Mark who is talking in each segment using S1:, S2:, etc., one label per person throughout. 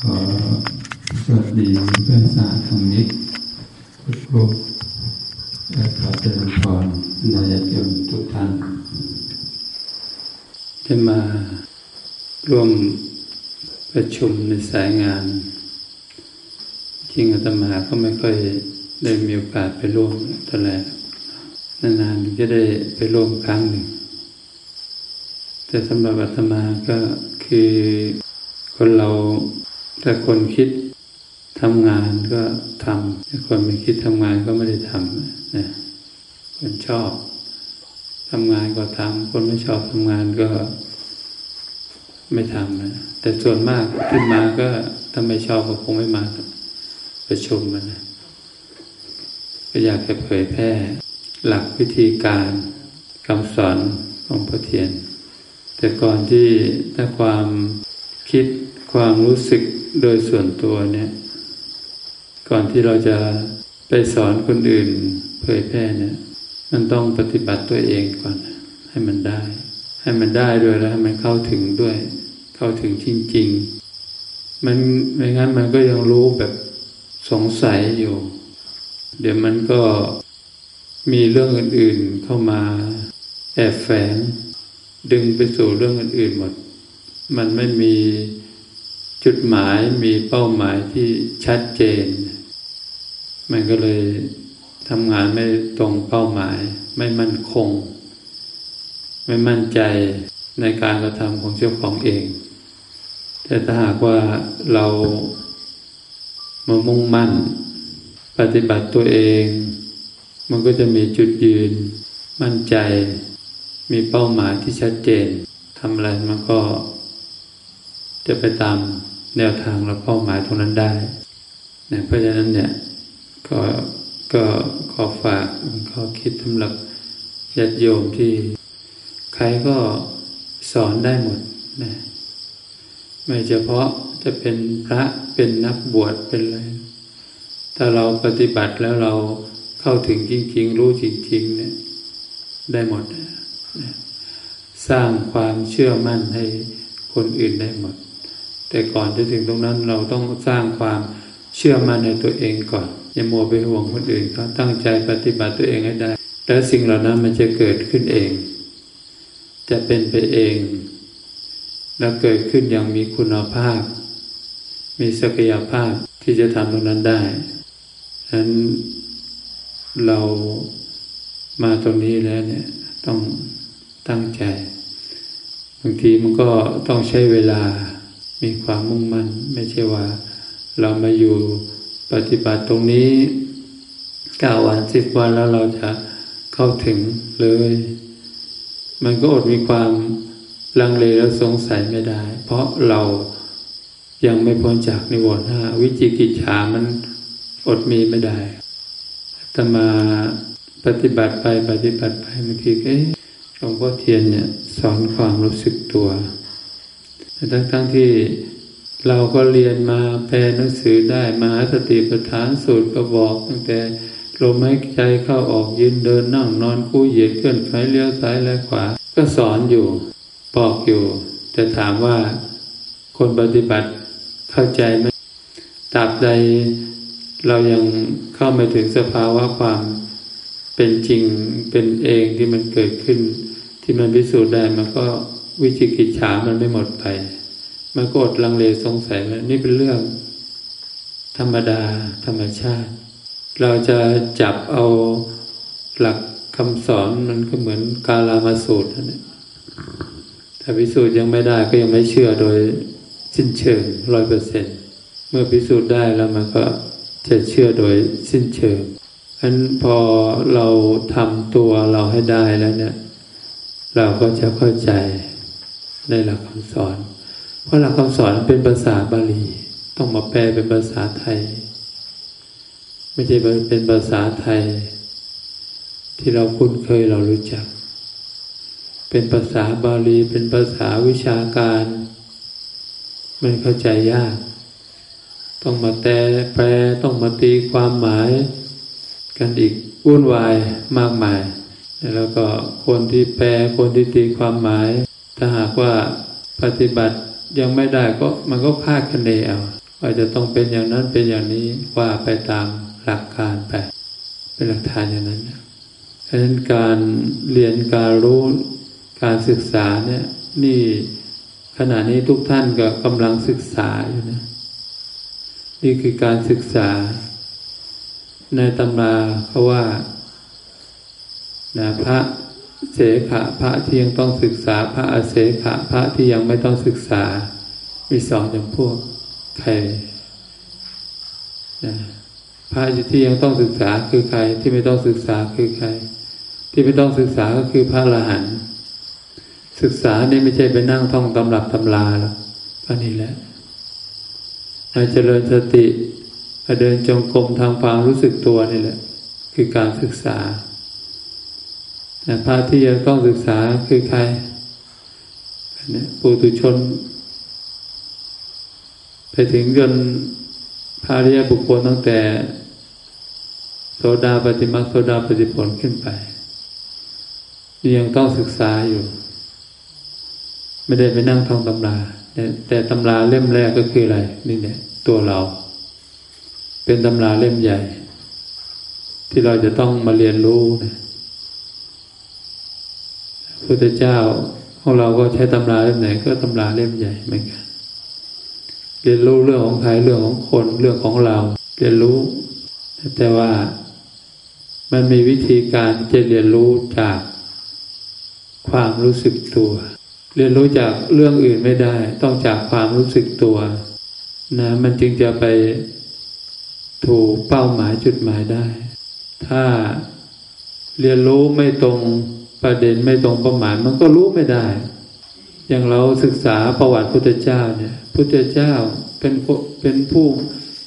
S1: ขอสวัสดีเพื่อนสาธมิกทุกทุกและขอเจริญพรนายโยมทุกท่านได้มาร่วมประชุมในสายงาน จริงอาตมาก็ไม่ค่อยได้มีโอกาสไปร่วมเท่าไหร่นานๆจะได้ไปร่วมครั้งหนึ่งแต่สำหรับอาตมาก็คือ คนเราถ้าคนคิดทำงานก็ทำถ้าคนไม่คิดทำงานก็ไม่ได้ทำนะคนชอบทำงานก็ทำคนไม่ชอบทำงานก็ไม่ทำนะแต่ส่วนมากขึ้นมาก็ถ้าไม่ชอบก็คงไม่มาประชุมมันนะก็อยากจะเผยแพร่หลักวิธีการคำสอนของพระเทียน แต่ก่อนที่ถ้าความคิด ความรู้สึกโดยส่วนตัวเนี่ย ก่อนที่เราจะไปสอนคนอื่นเผยแพร่เนี่ย มันต้องปฏิบัติตัวเองก่อน ให้มันได้ ให้มันได้ด้วยแล้วให้มันเข้าถึงด้วย เข้าถึงจริงๆ มันไม่งั้นมันก็ยังรู้แบบสงสัยอยู่ เดี๋ยวมันก็มีเรื่องอื่นๆเข้ามาแอบแฝง ดึงไปสู่เรื่องอื่นๆหมด มันไม่มี จุดหมายมีเป้าหมายที่ชัดเจน มันก็เลยทำงานไม่ตรงเป้าหมาย ไม่มั่นคง ไม่มั่นใจในการกระทำของเจ้าของเอง แต่ถ้าหากว่าเรามามุ่งมั่น ปฏิบัติตัวเอง มันก็จะมีจุดยืน มั่นใจ มีเป้าหมายที่ชัดเจนทำอะไรมันก็จะไปตาม แนวทางและเป้าหมายตรงนั้นได้นะเพราะฉะนั้นเนี่ยก็ก็ขอฝากข้อคิดสำหรับญาติโยมที่ใครก็สอนได้หมดนะไม่เฉพาะจะเป็นพระเป็นนักบวชเป็นอะไร ถ้าเราปฏิบัติแล้วเราเข้าถึงจริง ๆ รู้จริง ๆ เนี่ย ได้หมดนะสร้างความเชื่อมั่นให้คนอื่นได้หมด แต่ก่อนจะถึงตรงนั้นเราต้องสร้างความเชื่อมั่นในตัวเองก่อน อย่ามัวไปห่วงคนอื่นเขาตั้งใจปฏิบัติตัวเองให้ได้ แล้วสิ่งเหล่านั้นมันจะเกิดขึ้นเอง จะเป็นไปเอง แล้วเกิดขึ้นอย่างมีคุณภาพ มีศักยภาพที่จะทำตรงนั้นได้ฉะนั้นเรามาตรงนี้แล้วเนี่ยต้องตั้งใจ บางทีมันก็ต้องใช้เวลา มีความมุ่งมั่นไม่ใช่ว่า เรามาอยู่ปฏิบัติตรงนี้เก้าวันสิบวันแล้วเราจะเข้าถึงเลย มันก็อดมีความลังเลและสงสัยไม่ได้ เพราะเรายังไม่พ้นจากนิวรณ์ห้าวิจิกิจฉามันอดมีไม่ได้แต่มาปฏิบัติไปปฏิบัติไปเมื่อกี้เอ๊ะหลวงพ่อเทียนเนี่ย สอนความรู้สึกตัว ทั้งๆทที่เราก็เรียนมาแปลหนังสือได้มาสติปัฏฐานสูตรก็บอกตั้งแต่ลมหายใจเข้าออกยืนเดินนั่งนอนคู่เหยียดเคลื่อนไหวเลี้ยวซ้ายและขวา ก็สอนอยู่บอกอยู่ แต่ถามว่าคนปฏิบัติเข้าใจไหมตราบใดเรายังเข้าไม่ถึงสภาวะความเป็นจริงเป็นเองที่มันเกิดขึ้น ที่มันพิสูจน์ได้มันก็วิจิกิจฉามันไม่หมดไป มันก็อดลังเลสงสัยว่านี่เป็นเรื่อง ธรรมดา ธรรมชาติ เราจะจับเอาหลักคำสอนมันก็เหมือนกาลามาสูตรนั่นแหละถ้าพิสูจน์ยังไม่ได้ก็ยังไม่เชื่อโดยสิ้นเชิงร้อยเปอร์เซ็นเมื่อพิสูจน์ได้แล้วมันก็จะเชื่อโดยสิ้นเชิงฉะนั้นพอเราทำตัวเราให้ได้แล้วเนี่ย เราก็จะเข้าใจในหลักคำสอน เพราะหลักคำสอนเป็นภาษาบาลี ต้องมาแปลเป็นภาษาไทย ไม่ใช่เป็นภาษาไทย ที่เราคุ้นเคยเรารู้จัก เป็นภาษาบาลีเป็นภาษาวิชาการ มันเข้าใจยาก ต้องมาแต่แปลต้องมาตีความหมาย กันอีกวุ่นวายมากมาย แล้วก็คนที่แปลคนที่ตีความหมาย ถ้าหากว่าปฏิบัติ ยังไม่ได้ก็มันก็คาดคะเนเอาว่าจะต้องเป็นอย่างนั้นเป็นอย่างนี้ว่าไปตามหลักการไปเป็นหลักฐานอย่างนั้นเพราะฉะนั้นการเรียนการรู้การศึกษาเนี่ยนี่ขณะนี้ทุกท่านก็กำลังศึกษาอยู่นะนี่คือการศึกษา ในตำราเขาว่านะพระ เสขะพระที่ยังต้องศึกษา พระอเสขะพระที่ยังไม่ต้องศึกษา มีสองอย่างพวกใครนะพระที่ยังต้องศึกษาคือใคร ที่ไม่ต้องศึกษาคือใคร ที่ไม่ต้องศึกษาก็คือพระอรหันต์ศึกษานี่ไม่ใช่ไปนั่งท่องตำรับตำราหรอกก็นี่แหละมาเจริญสติมาเดินจงกรมทางความรู้สึกตัวนี่แหละ คือการศึกษา พระที่จะต้องศึกษาคือใครปุถุชน ไปถึงจนพระริยบุคคลตั้งแต่โสดาปฏิมาโสดาปฏิผลขึ้นไป ยังต้องศึกษาอยู่ ไม่ได้ไปนั่งท่องตำราแต่แต่ตำราเล่มแรกก็คืออะไร นี่เนี่ย ตัวเรา เป็นตำราเล่มใหญ่ ที่เราจะต้องมาเรียนรู้นะ พุทธเจ้าของเราก็ใช้ตำราเล่มไหนก็ตำราเล่มใหญ่เหมือนกันเรียนรู้เรื่องของใครเรื่องของคนเรื่องของเรา เรียนรู้ แต่ว่ามันมีวิธีการจะเรียนรู้จากความรู้สึกตัว เรียนรู้จากเรื่องอื่นไม่ได้ ต้องจากความรู้สึกตัวนะมันจึงจะไปถูกเป้าหมายจุดหมายได้ ถ้าเรียนรู้ไม่ตรง ประเด็นไม่ตรงเป้าหมายมันก็รู้ไม่ได้ อย่างเราศึกษาประวัติพุทธเจ้าเนี่ยพุทธเจ้าเป็นเป็นผู้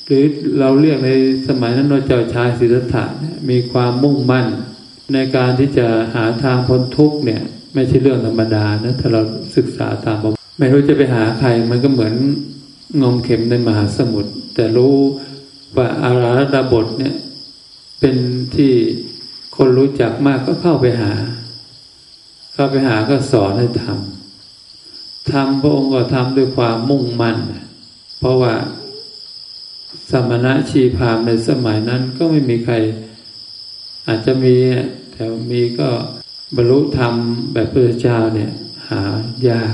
S1: หรือเราเรียกในสมัยนั้นเราเจ้าชายสิทธัตถะมีความมุ่งมั่น ในการที่จะหาทางพ้นทุกเนี่ย ไม่ใช่เรื่องธรรมดานะถ้าเราศึกษาตามไม่รู้จะไปหาใครมันก็เหมือนงมเข็มในมหาสมุทรแต่รู้ว่าอาราธบทเนี่ยเป็นที่คนรู้จักมากก็เข้าไปหา เข้าไปหาก็สอนให้ทำทำพระองค์ก็ทำด้วยความมุ่งมั่น เพราะว่าสมณะชีพามในสมัยนั้นก็ไม่มีใคร อาจจะมีแต่มีก็บรรลุธรรมแบบพระเจ้าเนี่ย หายาก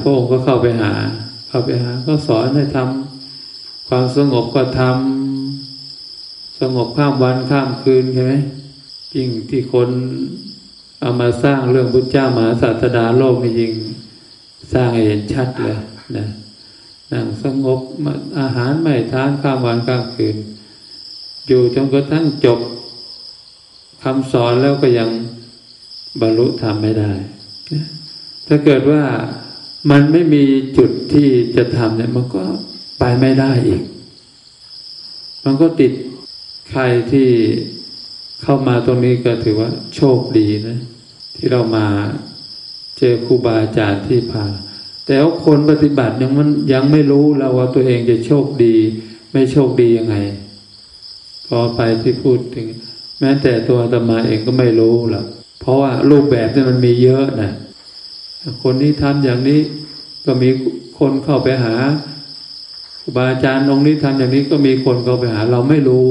S1: พระองค์ก็เข้าไปหา เข้าไปหา ก็สอนให้ทำความสงบก็ทำสงบข้ามวันข้ามคืนใช่ไหมยิ่งที่คน เอามาสร้างเรื่องพุทธเจ้ามหาศาสดาโลกนี่ยิงสร้างให้เห็นชัดเลยนะนั่งสงบอาหารไม่ทานข้ามวันข้ามคืน อยู่จนกระทั่งจบคำสอนแล้วก็ยังบรรลุธรรมไม่ได้ ถ้าเกิดว่ามันไม่มีจุดที่จะทำเนี่ยมันก็ไปไม่ได้อีก มันก็ติดใครที่ เข้ามาตรงนี้ก็ถือว่าโชคดีนะ ที่เรามาเจอครูบาอาจารย์ที่พา แต่ว่าคนปฏิบัติยังมันยังไม่รู้เราว่าตัวเองจะโชคดี ไม่โชคดียังไงพอไปที่พูดถึง แม้แต่ตัวตมาเองก็ไม่รู้หรอกเพราะว่ารูปแบบนี่มันมีเยอะนะคนนี้ทำอย่างนี้ก็มีคนเข้าไปหาครูบาอาจารย์องค์นี้ทำอย่างนี้ก็มีคนเข้าไปหา เราไม่รู้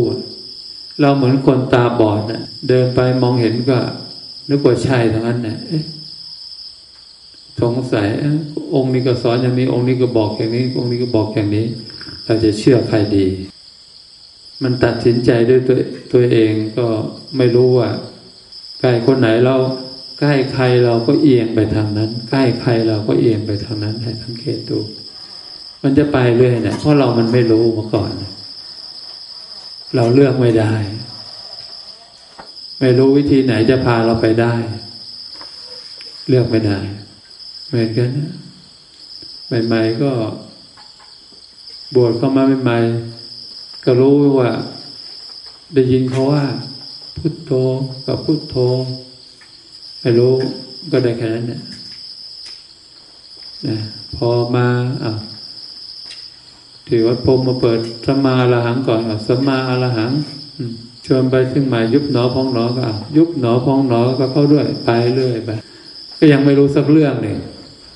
S1: เราเหมือนคนตาบอดนะ่ะ เดินไปมองเห็นก็นึกว่าใช่ทั้งนั้นนะ่ะสงสัยองค์นี้ก็สอนอย่างนี้ องค์นี้ก็บอกอย่างนี้ องค์นี้ก็บอกอย่างนี้ เราจะเชื่อใครดี มันตัดสินใจด้วยตัวตัวเองก็ไม่รู้ว่าใกล้คนไหนเราใกล้ใครเราก็เอียงไปทางนั้น ใกล้ใครเราก็เอียงไปทางนั้นให้สังเกตดู มันจะไปเรื่อยเนะเพราะเรามันไม่รู้มาก่อน เราเลือกไม่ได้ ไม่รู้วิธีไหนจะพาเราไปได้ เลือกไม่ได้เหมือนกันนะใหม่ๆก็ บวชเข้ามาใหม่ๆก็รู้ว่า ได้ยินเขาว่า พุทโธกับพุทโธไม่รู้ก็ได้แค่นั้นเนี่ยนะพอมาอะ ที่วัดพรมมาเปิดสมาอรหังก่อนสมาอรหังชวนไปซึ่งหมายยุบหนอพองหนอก็ยุบหนอพองหนอก็เข้าด้วยไปเรื่อยไปก็ยังไม่รู้สักเรื่องหนึ่ง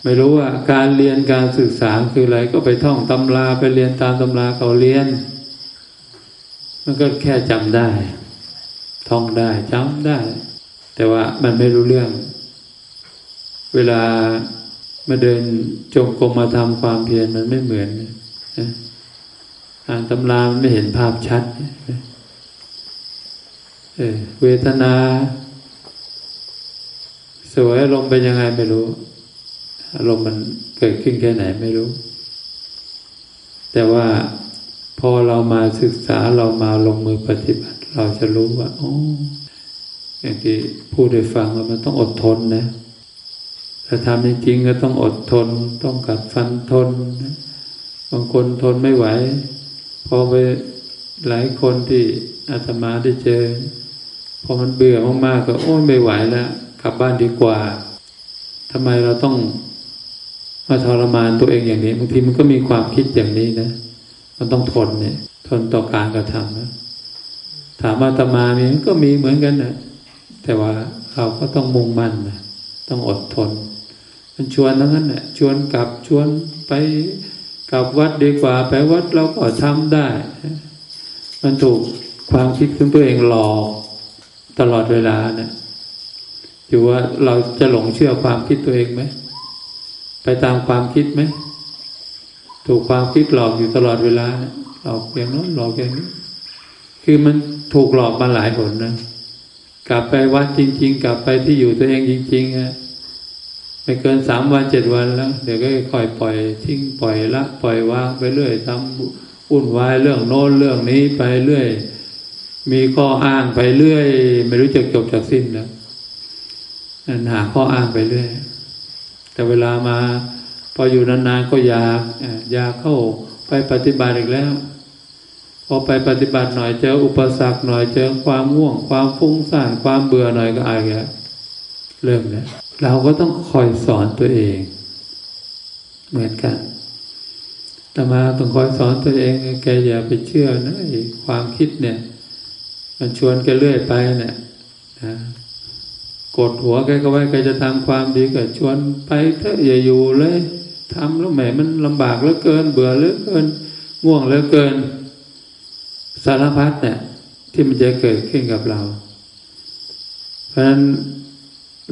S1: ไม่รู้ว่าการเรียนการศึกษาคืออะไรก็ไปท่องตำราไปเรียนตามตำราเขาเรียน มันก็แค่จำได้ ท่องได้จำได้ แต่ว่ามันไม่รู้เรื่อง เวลามาเดินจงกรมมาทำความเพียรมันไม่เหมือน อ่านตำรามันไม่เห็นภาพชัดเเวทนา สวยอารมณ์เป็นยังไงไม่รู้อารมณ์มันเกิดขึ้นแค่ไหนไม่รู้ แต่ว่าพอเรามาศึกษาเรามาลงมือปฏิบัติ เราจะรู้ว่าโอ้อย่างที่พูดได้ฟังว่ามันต้องอดทนนะถ้าทำจริงๆก็ต้องอดทน ต้องกัดฟันทน บางคนทนไม่ไหว พอไปหลายคนที่อาตมาได้เจอ พอมันเบื่อมากๆก็โอ้ไม่ไหวแล้วกลับบ้านดีกว่าทำไมเราต้องมาทรมานตัวเองอย่างนี้บางทีมันก็มีความคิดอย่างนี้นะ มันต้องทนเนี่ย ทนต่อการกระทำนะถามอาตมามีก็มีเหมือนกันนะแต่ว่าเราก็ต้องมุ่งมั่นนะต้องอดทน มันชวนทั้งนั้นแหละชวนกลับชวนไป ลับวัดดีกว่าไปวัดเราก็ทำได้ มันถูกความคิดของตัวเองหลอกตลอดเวลาเนะี่ยอยู่ว่าเราจะหลงเชื่อความคิดตัวเองไหมไปตามความคิดไหมถูกความคิดหลอกอยู่ตลอดเวลาหลอกอย่างนั้นหลอกอย่างนี้คือมันถูกหลอกมาหลายผลนะกลับไปวัดจริง ๆ กลับไปที่อยู่ตัวเองจริงๆอะ ไม่เกินสามวันเจ็ดวันแล้ว เดี๋ยวก็ค่อยปล่อยทิ้งปล่อยละ ปล่อยวางไปเรื่อยทำวุ่นวายเรื่องโน้นเรื่องนี้ไปเรื่อย มีข้ออ้างไปเรื่อย ไม่รู้จะจบจากสิ้นแล้วหาข้ออ้างไปเรื่อย แต่เวลามา พออยู่นานๆก็อยากอยากเข้าไปปฏิบัติอีกแล้ว พอไปปฏิบัติหน่อยเจออุปสรรคหน่อยเจอความง่วง ความฟุ้งซ่านความเบื่อหน่อยก็อายแล้วเริ่มแล้ว เราก็ต้องคอยสอนตัวเอง เหมือนกันแต่มาต้องคอยสอนตัวเองแกอย่าไปเชื่อนะความคิดเนี่ย มันชวนแกเรื่อยไปเนี่ยนะกดหัวแกก็ไว้แกจะทำความดีก็ชวนไปเถอะอย่าอยู่เลยทำแล้วแหมมันลำบากเหลือเกิน เบื่อเหลือเกินง่วงเหลือเกิน สารพัดเนี่ยที่มันจะเกิดขึ้นกับเรา เพราะฉะนั้น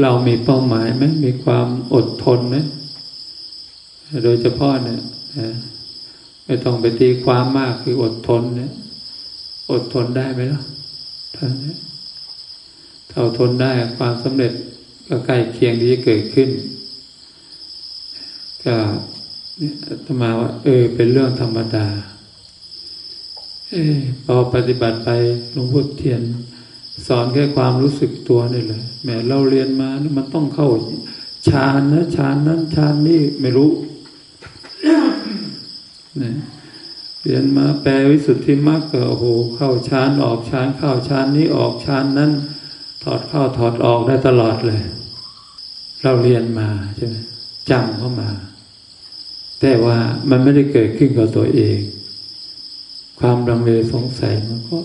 S1: เรามีเป้าหมายไหมมีความอดทนไหมโดยเฉพาะเนี่ยไม่ต้องไปตีความมากคืออดทนเนี่ยอดทนได้ไหมล่ะท่านเนี่ยถ้าทนได้ความสำเร็จก็ใกล้เคียงที่จะเกิดขึ้น ก็เนี่ยธรรมาว่า เออ เป็นเรื่องธรรมดา เออพอปฏิบัติไปหลวงพ่อเทียน สอนแค่ความรู้สึกตัวนี่แหละ แม้เราเรียนมานี่มันต้องเข้าฌานนะฌานนั้นฌานนี่ไม่รู้เนี่ยเรียนมาแปลวิสุทธิมรรคก็โอ้โหเข้าฌานออกฌานเข้าฌานนี้ออกฌานนั้นถอดเข้าถอดออกได้ตลอดเลย เราเรียนมาใช่ไหมจำเข้ามา แต่ว่ามันไม่ได้เกิดขึ้นกับตัวเอง ความรังเลสงสัยมันก็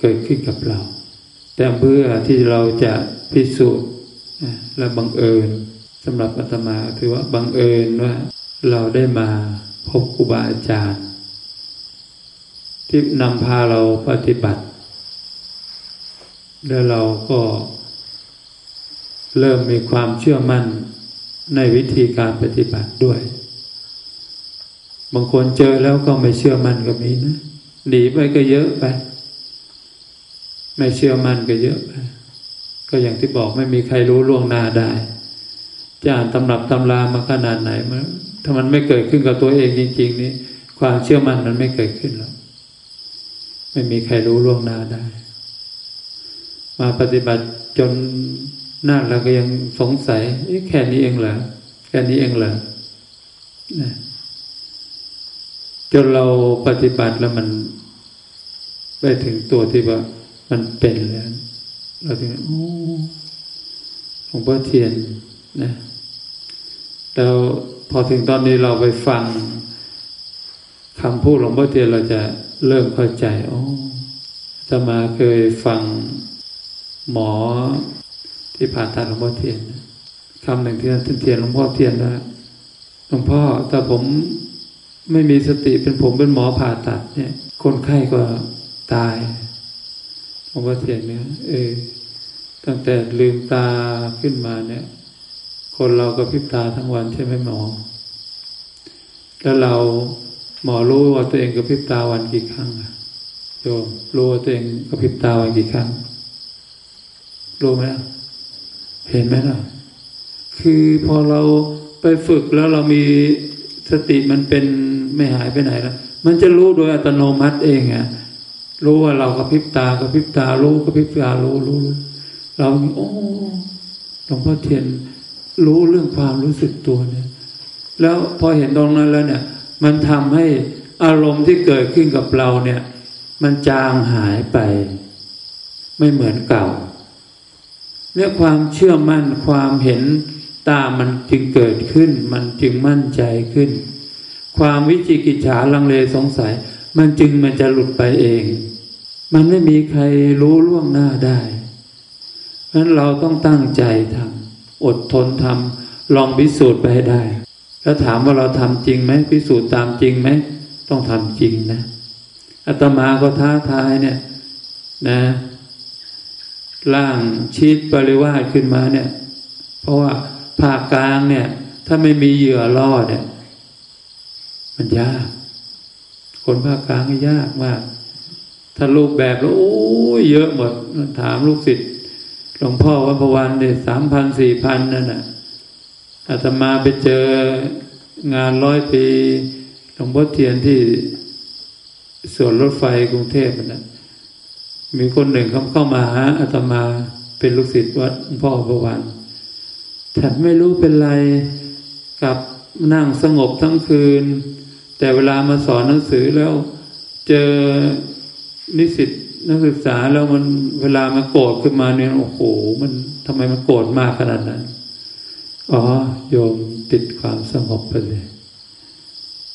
S1: เกิดขึ้นกับเรา แต่เพื่อที่เราจะ พิสูจน์และบังเอิญสำหรับอาตมาถือว่าบังเอิญว่าเราได้มาพบครูบาอาจารย์ ที่นำพาเราปฏิบัติ แล้วเราก็เริ่มมีความเชื่อมั่นในวิธีการปฏิบัติด้วย บางคนเจอแล้วก็ไม่เชื่อมั่นก็มีนะหนีไปก็เยอะไป ไม่เชื่อมั่นก็เยอะไป ก็อย่างที่บอกไม่มีใครรู้ล่วงหน้าได้ จะอ่านตำรับตำรามาขนาดไหนมันถ้ามันไม่เกิดขึ้นกับตัวเองจริง ๆ นี่ความเชื่อมั่นมันไม่เกิดขึ้นหรอกไม่มีใครรู้ล่วงหน้าได้ มาปฏิบัติจนน่าเราก็ยังสงสัยแค่นี้เองเหรอแค่นี้เองเหรอจนเราปฏิบัติแล้วมันไปถึงตัวที่ว่ามันเป็นแล้ว เราถึงโอ้หลวงพ่อเทียนนะแล้วพอถึงตอนนี้เราไปฟังคำพูดหลวงพ่อเทียนเราจะเริ่มเข้าใจโอ้จะมาเคยฟังหมอที่ผ่าตัดหลวงพ่อเทียนคำหนึ่งที่ท่านเทียนหลวงพ่อเทียนนะลวงพ่อแต่ผมไม่มีสติเป็นผมเป็นหมอผ่าตัดเนี่ย คนไข้ก็ตาย ผมว่าเสียงเนี่ยเออตั้งแต่ลืมตาขึ้นมาเนี่ย คนเราก็พิบตาทั้งวันใช่ไหมหมอ แล้วเราหมอรู้ว่าตัวเองก็พิบตาวันกี่ครั้งโยมรู้ว่าตัวเองก็พิบตาวันกี่ครั้ง รู้ไหมเห็นไหมล่ะ คือพอเราไปฝึกแล้วเรามีสติมันเป็นไม่หายไปไหนแล้วมันจะรู้โดยอัตโนมัติเองอะ รู้ว่าเรากระพริบตากระพริบตารู้กระพริบตารู้รู้เราโอ้หลวงพ่อเทียนรู้เรื่องความรู้สึกตัวเนี่ย แล้วพอเห็นตรงนั้นแล้วเนี่ย มันทำให้อารมณ์ที่เกิดขึ้นกับเราเนี่ย มันจางหายไป ไม่เหมือนเก่าเรื่อความเชื่อมั่นความเห็นตามันจึงเกิดขึ้น มันจึงมั่นใจขึ้น ความวิจิกิจฉาลังเลสงสัย มันจึงมันจะหลุดไปเอง มันไม่มีใครรู้ล่วงหน้าได้เพราะนั้นเราต้องตั้งใจทำอดทนทำลองพิสูจน์ไปให้ได้ แล้วถามว่าเราทำจริงไหมพิสูจน์ตามจริงไหมต้องทำจริงนะอาตมาก็ท้าทายเนี่ยนะร่างชีตปริวาสขึ้นมาเนี่ย เพราะว่าภาคกลางเนี่ย ถ้าไม่มีเหยื่อล่อเนี่ย มันยาก คนภาคกลางก็ยากมาก ถ้ารูปแบบแล้วโอ้ยเยอะหมด ถามลูกศิษย์หลวงพ่อวัดพวันเนี่ยสามพันสี่พันนั่นน่ะอาตมาไปเจองานร้อยปีหลวงพ่อเทียนที่สวนรถไฟกรุงเทพนะมีคนหนึ่งเขาเข้ามาหาอาตมาเป็นลูกศิษย์วัดพ่อประวันท่านไม่รู้เป็นไรกับนั่งสงบทั้งคืน แต่เวลามาสอนหนังสือแล้ว เจอนิสิตนักศึกษาแล้วมันเวลามาโกรธขึ้นมาเนี่ยโอ้โห มันทำไมมันโกรธมากขนาดนั้น อ๋อโยมติดความสงบไปเลย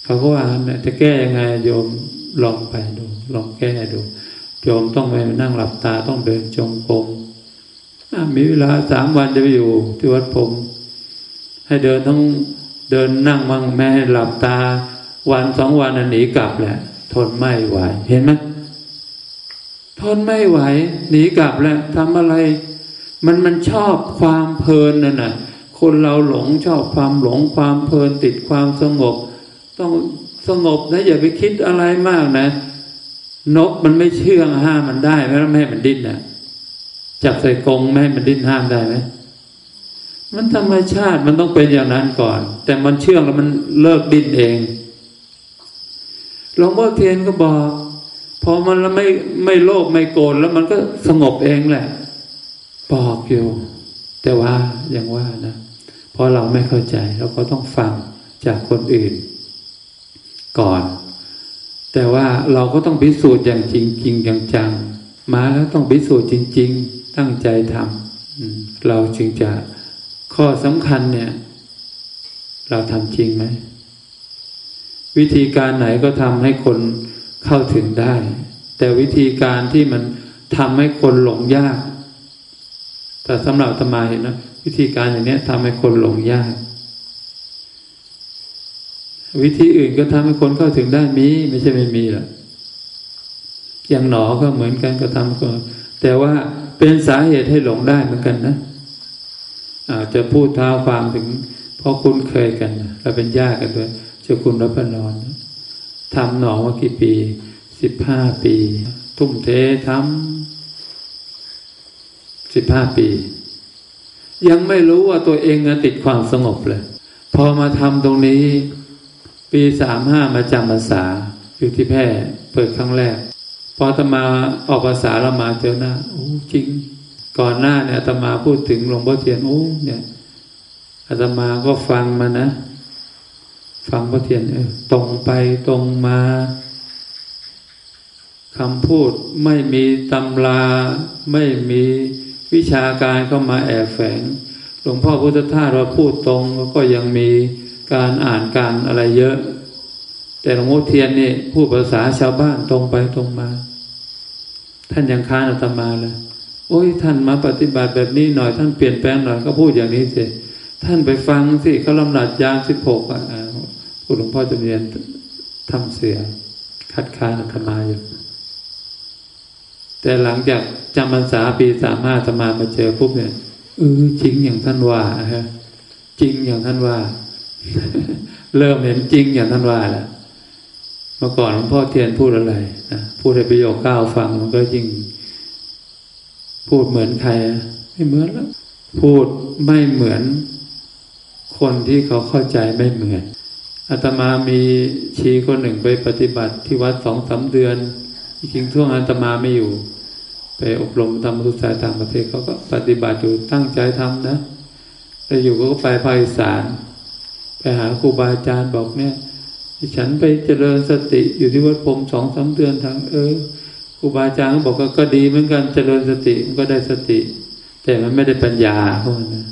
S1: เขาก็ว่าเนี่ยจะแก้ยังไงโยมลองไปดู ลองแก้ดูโยมต้องไปนั่งหลับตาต้องเดินจงกรมมีเวลาสามวันจะไปอยู่ที่วัดผม ให้เดินต้องเดินนั่งมั่งแม่หลับตา วันสองวันหนีกลับแหละ ทนไม่ไหว เห็นไหมทนไม่ไหว หนีกลับแหล้วทำอะไร มันมันชอบความเพลินน่ะนะคนเราหลงชอบความหลงความเพลินติดความสงบ ต้องสงบนะอย่าไปคิดอะไรมากนะ นกมันไม่เชื่องห้ามมันได้ไหมไม่ให้มันดิ้นอะจับใส่กรงไม่ให้มันดิ้นห้ามได้ไหมมันธรรมชาติมันต้องเป็นอย่างนั้นก่อน แต่มันเชื่องแล้วมันเลิกดิ้นเอง หลวงพ่อเทียนก็บอก พอมันแล้วไม่ไม่โลภไม่โกรธแล้วมันก็สงบเองแหละ บอกอยู่ แต่ว่าอย่างว่านะเพราะเราไม่เข้าใจเราก็ต้องฟังจากคนอื่น ก่อน แต่ว่าเราก็ต้องพิสูจน์อย่างจริงจริงอย่างจังมาแล้วต้องพิสูจน์จริง ๆ ตั้งใจทำเราจึงจะข้อสำคัญเนี่ย เราทำจริงไหม วิธีการไหนก็ทำให้คนเข้าถึงได้ แต่วิธีการที่มันทำให้คนหลงยาก แต่สำหรับธรรมาเห็นนะวิธีการอย่างนี้ทำให้คนหลงยาก วิธีอื่นก็ทำให้คนเข้าถึงได้มี ไม่ใช่ไม่มีหรอกอย่างหนอก็เหมือนกันก็ทำก็แต่ว่าเป็นสาเหตุให้หลงได้เหมือนกันนะอาจจะพูดเท้าความถึงเพราะคุ้นเคยกันเราเป็นญาติกันด้วย จ้าคุณรัพนอนทำหนอมากี่ปีสิบห้าปี ทุ่มเททำสิบห้าปี ยังไม่รู้ว่าตัวเองติดความสงบเลย พอมาทำตรงนี้ ปีสามห้ามาจำภาษาอยู่ที่แพร่เปิดครั้งแรก พอตมาออกภาษาเรามาเจอหน้าโอ้จริง ก่อนหน้าเนี่ยตมาพูดถึงหลวงพ่อเทียนโอ้เนี่ยอาตมาก็ฟังมานะ ฟังพ่อเทียนเออตรงไปตรงมาคำพูดไม่มีตำราไม่มีวิชาการเข้ามาแอบแฝง หลวงพ่อพุทธทาสเราพูดตรงก็ยังมีการอ่านการอะไรเยอะ แต่หลวงพ่อเทียนนี่พูดภาษาชาวบ้านตรงไปตรงมา ท่านยังค้านอาตมาเลยโอ้ยท่านมาปฏิบัติแบบนี้หน่อยท่านเปลี่ยนแปลงหน่อยก็พูดอย่างนี้สิท่านไปฟังสิเขาลำดับยานสิบหกอะ คุณหลวงพ่อจำเรียนทำเสือคัดค้านอาตมาอยู่แต่หลังจากจำพรรษาปีสามห้าอาตมามาเจอปุ๊บเนี่ยเออจริงอย่างท่านว่าฮะจริงอย่างท่านว่า เริ่มเห็นจริงอย่างท่านว่าแล้วเมื่อก่อนหลวงพ่อเทียนพูดอะไรนะพูดในประโยคเก้าฟังมันก็ยิ่งพูดเหมือนใครไม่เหมือนแล้วพูดไม่เหมือนคนที่เขาเข้าใจไม่เหมือน อาตมามีชีคนหนึ่งไปปฏิบัติที่วัดสองสาเดือนจริงช่วงอาตมาไม่อยู่ ไปอบรมทำทุสายต่างประเทศเขาก็ปฏิบัติอยู่ตั้งใจทำนะ แต่อยู่ก็ไปภาคอีสานไปหาครูบาอาจารย์บอกเนี่ยฉันไปเจริญสติอยู่ที่วัดพรมสองสาเดือนทางเออครูบาอาจารย์ก็บอกก็ดีเหมือนกันเจริญสติมันก็ได้สติ แต่มันไม่ได้ปัญญาเขานะ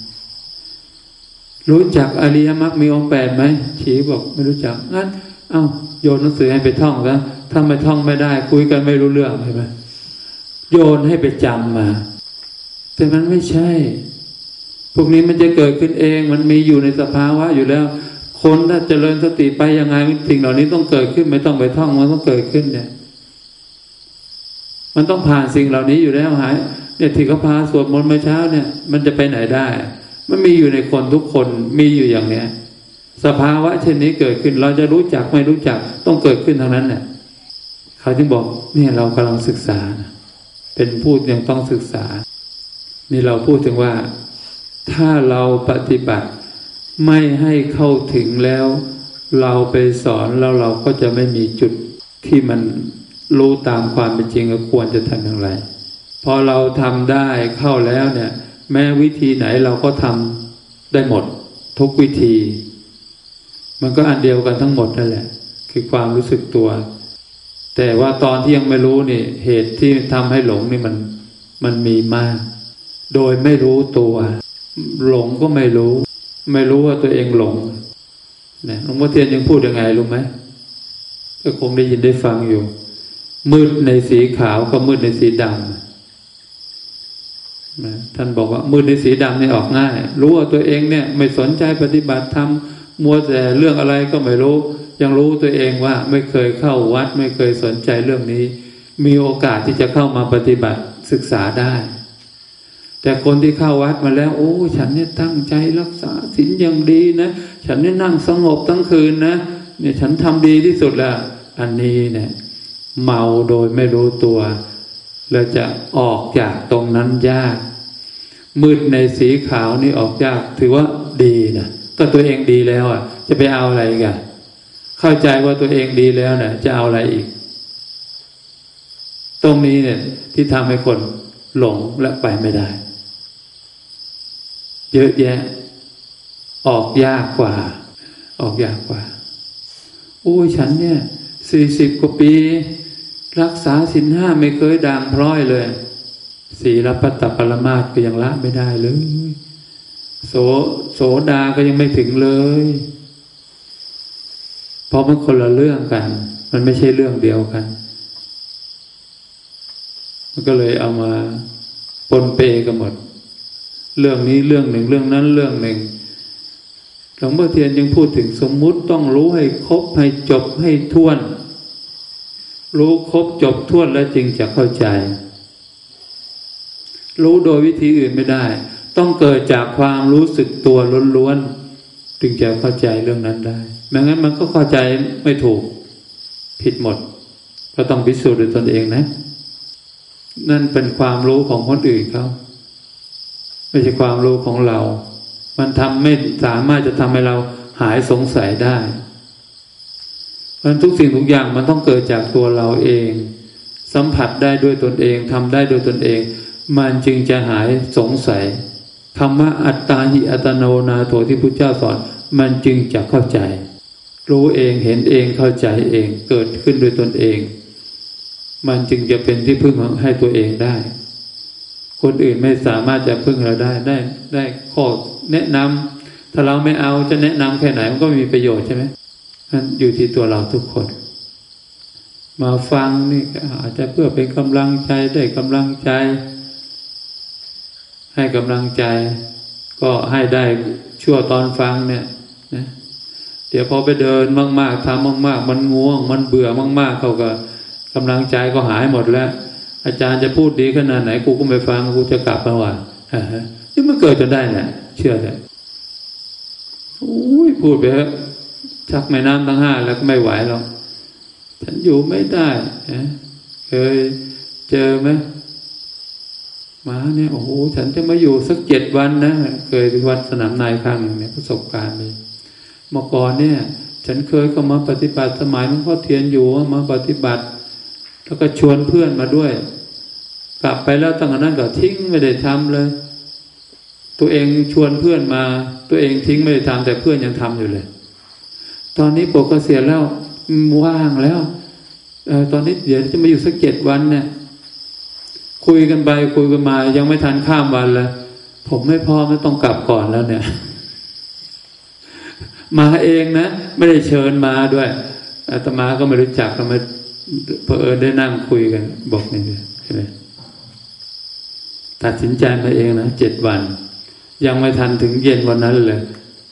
S1: รู้จักอริยมรรคมีองค์แปดไหมชีบอกไม่รู้จักงั้น เอา้าโยนหนังสือให้ไปท่องแล้วถ้าไม่ท่องไม่ได้ คุยกันไม่รู้เรื่องใช่ไหมโยนให้ไปจำมา แต่มันไม่ใช่ พวกนี้มันจะเกิดขึ้นเอง มันมีอยู่ในสภาวะอยู่แล้ว คนถ้าเจริญสติไปยังไงสิ่งเหล่านี้ต้องเกิดขึ้น ไม่ต้องไปท่องมันต้องเกิดขึ้นเนี่ย มันต้องผ่านสิ่งเหล่านี้อยู่แล้วหายเนี่ยที่เขาพาสวดมนต์เมื่อเช้าเนี่ย มันจะไปไหนได้ มันมีอยู่ในคนทุกคนมีอยู่อย่างเนี้ย สภาวะเช่นนี้เกิดขึ้น เราจะรู้จักไม่รู้จักต้องเกิดขึ้นทางนั้นเนี่ยเขาจึงบอกเนี่ยเรากำลังศึกษานะเป็นผู้ยังต้องศึกษา นี่เราพูดถึงว่า ถ้าเราปฏิบัติไม่ให้เข้าถึงแล้ว เราไปสอนแล้วเราก็จะไม่มีจุดที่มันรู้ตามความเป็นจริงควรจะทำอย่างไร พอเราทำได้เข้าแล้วเนี่ย แม้วิธีไหนเราก็ทำได้หมดทุกวิธี มันก็อันเดียวกันทั้งหมดนั่นแหละ คือความรู้สึกตัว แต่ว่าตอนที่ยังไม่รู้นี่ เหตุที่ทำให้หลงนี่มันมันมีมาก โดยไม่รู้ตัว หลงก็ไม่รู้ ไม่รู้ว่าตัวเองหลงนะหลวงพ่อเทียนยังพูดยังไงรู้ไหมก็คงได้ยินได้ฟังอยู่ มืดในสีขาวก็มืดในสีดำ ท่านบอกว่ามืดในสีดำนี่ออกง่าย รู้ว่าตัวเองเนี่ยไม่สนใจปฏิบัติธรรมมัวแต่เรื่องอะไรก็ไม่รู้ ยังรู้ตัวเองว่าไม่เคยเข้าวัด ไม่เคยสนใจเรื่องนี้ มีโอกาสที่จะเข้ามาปฏิบัติศึกษาได้ แต่คนที่เข้าวัดมาแล้ว โอ้ ฉันเนี่ยตั้งใจรักษาศีลอย่างดีนะ ฉันเนี่ยนั่งสงบทั้งคืนนะเนี่ยฉันทำดีที่สุดล้วอันนี้เนี่ยเมาโดยไม่รู้ตัวเราจะออกจากตรงนั้นยาก มืดในสีขาวนี่ออกยาก ถือว่าดีนะก็ตัวเองดีแล้วอะ จะไปเอาอะไรกันเข้าใจว่าตัวเองดีแล้วเนะ่ยจะเอาอะไรอีก ตรงนี้เนี่ย ที่ทำให้คนหลงและไปไม่ได้ เยอะแยะ ออกยากกว่า ออกยากกว่าโอ้ยฉันเนี่ยสี่สิบกว่าปี รักษาสินห้าไม่เคยด่างพร้อยเลย สีรพัตตปรมาตก็ยังละไม่ได้เลย โสโสดาก็ยังไม่ถึงเลย เพราะมันคนละเรื่องกัน มันไม่ใช่เรื่องเดียวกัน มันก็เลยเอามาปนเปกันหมด เรื่องนี้เรื่องหนึ่งเรื่องนั้นเรื่องหนึ่งหลวงพ่อเทียนยังพูดถึงสมมุติต้องรู้ให้ครบให้จบให้ท่วน รู้ครบจบท่วนแล้วจึงจะเข้าใจ รู้โดยวิธีอื่นไม่ได้ ต้องเกิดจากความรู้สึกตัวล้วนๆถึงจะเข้าใจเรื่องนั้นได้ไม่งั้นมันก็เข้าใจไม่ถูกผิดหมด ก็ต้องพิสูจน์ด้วยตนเองนะ นั่นเป็นความรู้ของคนอื่นเขาไม่ใช่ความรู้ของเรา มันทำไม่สามารถจะทำให้เราหายสงสัยได้เพราะทุกสิ่งทุกอย่างมันต้องเกิดจากตัวเราเอง สัมผัสได้ด้วยตนเองทำได้ด้วยตนเอง มันจึงจะหายสงสัยคำว่าอัตตาหิอัตโนนาโถที่พระเจ้าสอน มันจึงจะเข้าใจ รู้เองเห็นเองเข้าใจเองเกิดขึ้นโดยตนเอง มันจึงจะเป็นที่พึ่งให้ตัวเองได้ คนอื่นไม่สามารถจะพึ่งเราได้ได้ได้ข้อแนะนำถ้าเราไม่เอาจะแนะนำแค่ไหนมันก็ม่มีประโยชน์ใช่ไหมนั่นอยู่ที่ตัวเราทุกคนมาฟังนี่อาจจะเพื่อเป็นกำลังใจได้กำลังใจ ให้กำลังใจ ก็ให้ได้ชั่วตอนฟังเนี่ยนะเดี๋ยวพอไปเดินมาก ๆทำมาก ๆ มันง่วง มันเบื่อมาก ๆ เขาก็กำลังใจก็หายหมดแล้ว อาจารย์จะพูดดีขนาดไหนกูก็ไม่ฟังกูจะกลับมาว่านี่มันเกิดจนได้แหละเชื่อเลยอุ้ยพูดไปเถอะชักแม่น้ำทั้งห้าแล้วก็ไม่ไหวหรอกฉันอยู่ไม่ได้เคยเจอไหม มาเนี่ยโอ้โหฉันจะมาอยู่สักเจ็ดวันนะเคยที่วัดสนามนายครั้งหนึ่งเนี่ยประสบการณ์เลยเมื่อก่อนเนี่ย ฉันเคยก็มาปฏิบัติสมัยหลวงพ่อเทียนอยู่มาปฏิบัติ แล้วก็ชวนเพื่อนมาด้วย กลับไปแล้วตั้งแต่นั้นก็ทิ้งไม่ได้ทำเลย ตัวเองชวนเพื่อนมา ตัวเองทิ้งไม่ได้ทำแต่เพื่อนยังทำอยู่เลย ตอนนี้ปกเกษียณแล้วว่างแล้วเออตอนนี้เดี๋ยวจะมาอยู่สักเจ็ดวันเนี่ย คุยกันไปคุยกันมา ยังไม่ทันข้ามวันเลยผมไม่พอไม่ต้องกลับก่อนแล้วเนี่ย มาเองนะ ไม่ได้เชิญมาด้วยอาตมาก็ไม่รู้จักก็มาเพอเออได้นั่งคุยกัน บอกนี่ใช่ไหมตัดสินใจมาเองนะเจ็ดวัน ยังไม่ทันถึงเย็นวันนั้นเลย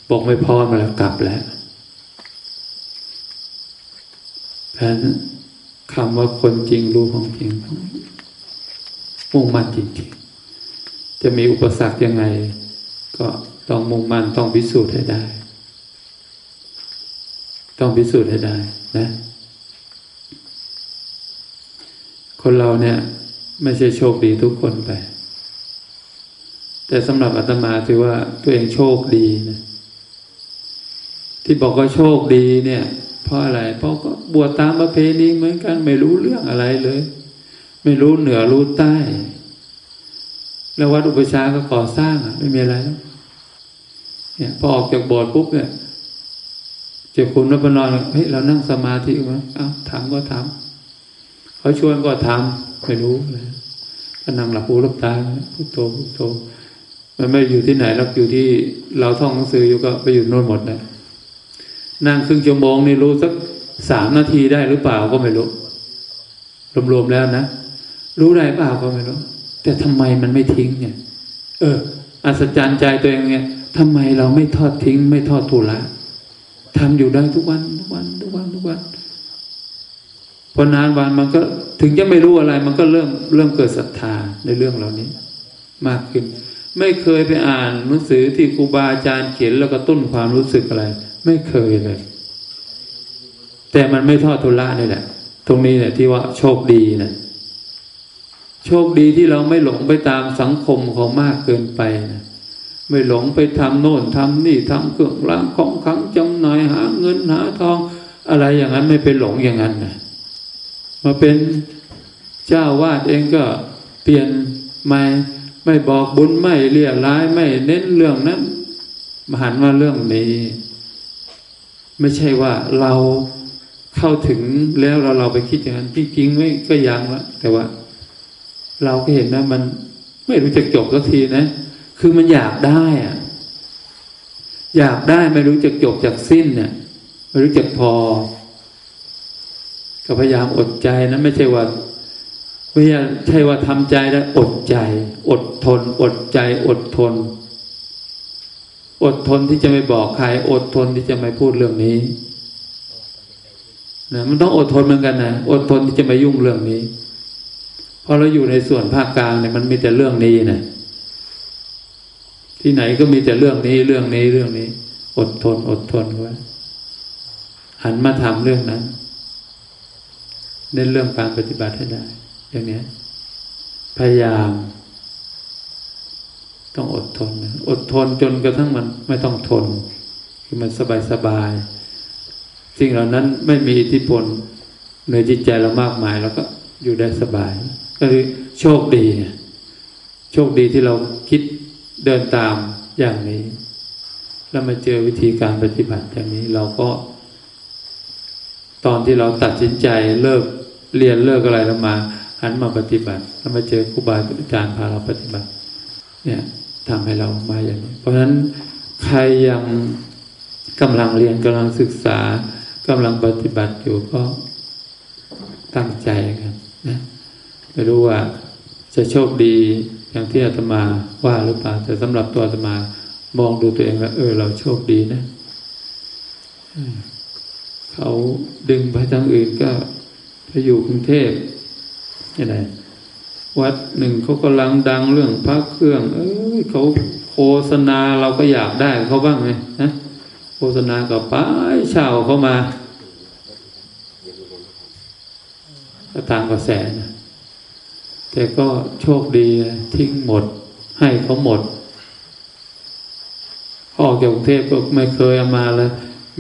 S1: บอกไม่พอมาแล้วกลับแล้วเพราะนั้นคำว่าคนจริงรู้ของจริง มุ่งมั่นจริงๆ จะมีอุปสรรคยังไง ก็ต้องมุ่งมั่นต้องพิสูจน์ให้ได้ ต้องพิสูจน์ให้ได้นะ คนเราเนี่ย ไม่ใช่โชคดีทุกคนไป แต่สำหรับอาตมาถือว่าตัวเองโชคดีนะที่บอกว่าโชคดีเนี่ย เพราะอะไร เพราะก็บวชตามประเพณีเหมือนกันไม่รู้เรื่องอะไรเลย ไม่รู้เหนือรู้ใต้ แล้ววัดอุปชาก็ก่อสร้างอะ ไม่มีอะไรแล้วเนี่ย พอออกจากโบสถ์ปุ๊บเนี่ยเจ้าคุณรับประนอนเฮ้ยเรานั่งสมาธิไหมอ้าวถามก็ถามเขาชวนก็ทำไม่รู้เลยก็นั่งหลับหูหลับตาพุทโธพุทโธมันไม่อยู่ที่ไหนเราอยู่ที่เราท่องหนังสืออยู่ก็ไปอยู่โน่นหมดนะนั่งครึ่งชั่วโมงนี่รู้สักสามนาทีได้หรือเปล่าก็ไม่รู้ รวมๆแล้วนะ รู้ได้เปล่าก็ไม่รู้แต่ทำไมมันไม่ทิ้งเนี่ย เออ อัศจรรย์ใจตัวเองเนี่ยทำไมเราไม่ทอดทิ้ง ไม่ทอดทุละทำอยู่ได้ทุกวันทุกวันทุกวันทุกวันพอนานวันมันก็ถึงจะไม่รู้อะไร มันก็เริ่มเริ่มเกิดศรัทธาในเรื่องเหล่านี้ มากขึ้น ไม่เคยไปอ่านหนังสือที่ครูบาอาจารย์เขียนแล้วก็ตุ้นความรู้สึกอะไร ไม่เคยเลย แต่มันไม่ทอดทุละนี่แหละ ตรงนี้เนี่ยที่ว่าโชคดีนะ โชคดีที่เราไม่หลงไปตามสังคมเขามากเกินไปนะไม่หลงไปทำโน่นทำนี่ทำเครื่องรางของขังจำหน่ายหาเงินหาทอง อะไรอย่างนั้นไม่ไปหลงอย่างนั้นนะมาเป็นเจ้าวาดเองก็เปลี่ยนไม่ไม่บอกบุญไม่เลี่ยร้ายไม่เน้นเรื่องนั้นมาหันมาเรื่องนี้ ไม่ใช่ว่าเราเข้าถึงแล้วเราเราไปคิดอย่างนั้นจริงๆไม่ก็ยังละแต่ว่า เราก็เห็นนะมันไม่รู้จะจบสักทีนะ คือมันอยากได้อะอยากได้ไม่รู้จะจบจากสิ้นเนี่ยไม่รู้จักพอ ก็พยายามอดใจนะไม่ใช่ว่าไม่ใช่ว่าทำใจแล้วอดใจ อดทน อดใจ อดทน อดทนที่จะไม่บอกใคร อดทนที่จะไม่พูดเรื่องนี้นะมันต้องอดทนเหมือนกันนะอดทนที่จะไม่ยุ่งเรื่องนี้ พอเราอยู่ในส่วนภาคกลางเนี่ยมันมีแต่เรื่องนี้นะที่ไหนก็มีแต่เรื่องนี้เรื่องนี้เรื่องนี้ อดทน อดทนไว้หันมาทำเรื่องนั้นเน้นเรื่องการปฏิบัติให้ได้ อย่างนี้พยายาม ต้องอดทนนะอดทนจนกระทั่งมันไม่ต้องทน คือมันสบายสบายสิ่งเหล่านั้นไม่มีอิทธิพลในจิตใจเรามากมาย แล้วก็อยู่ได้สบาย ก็คือโชคดีโชคดีที่เราคิดเดินตามอย่างนี้ แล้วมาเจอวิธีการปฏิบัติอย่างนี้เราก็ ตอนที่เราตัดสินใจเลิกเรียนเลิกอะไรแล้วมา หันมาปฏิบัติ แล้วมาเจอครูบาอาจารย์พาเราปฏิบัติ เนี่ยทำให้เรามาอย่างนี้ เพราะฉะนั้นใครยังกำลังเรียนกำลังศึกษากำลังปฏิบัติอยู่ก็ตั้งใจกัน ไม่รู้ว่าจะโชคดีอย่างที่อาตมาว่าหรือเปล่า แต่สำหรับตัวอาตมามองดูตัวเองว่าเออ เราโชคดีนะเขาดึงไปทางอื่นก็ไปอยู่กรุงเทพนี่ไงวัดหนึ่งเขากำลังดังเรื่องพระเครื่อง เอ้ยเขาโฆษณาเราก็อยากได้เขาบ้างไหมนะโฆษณากับป้ายเช่าเขามาก็ตามกระแสนะ แต่ก็โชคดีทิ้งหมด ให้เขาหมดออกจากกรุงเทพก็ไม่เคยเอามาเลย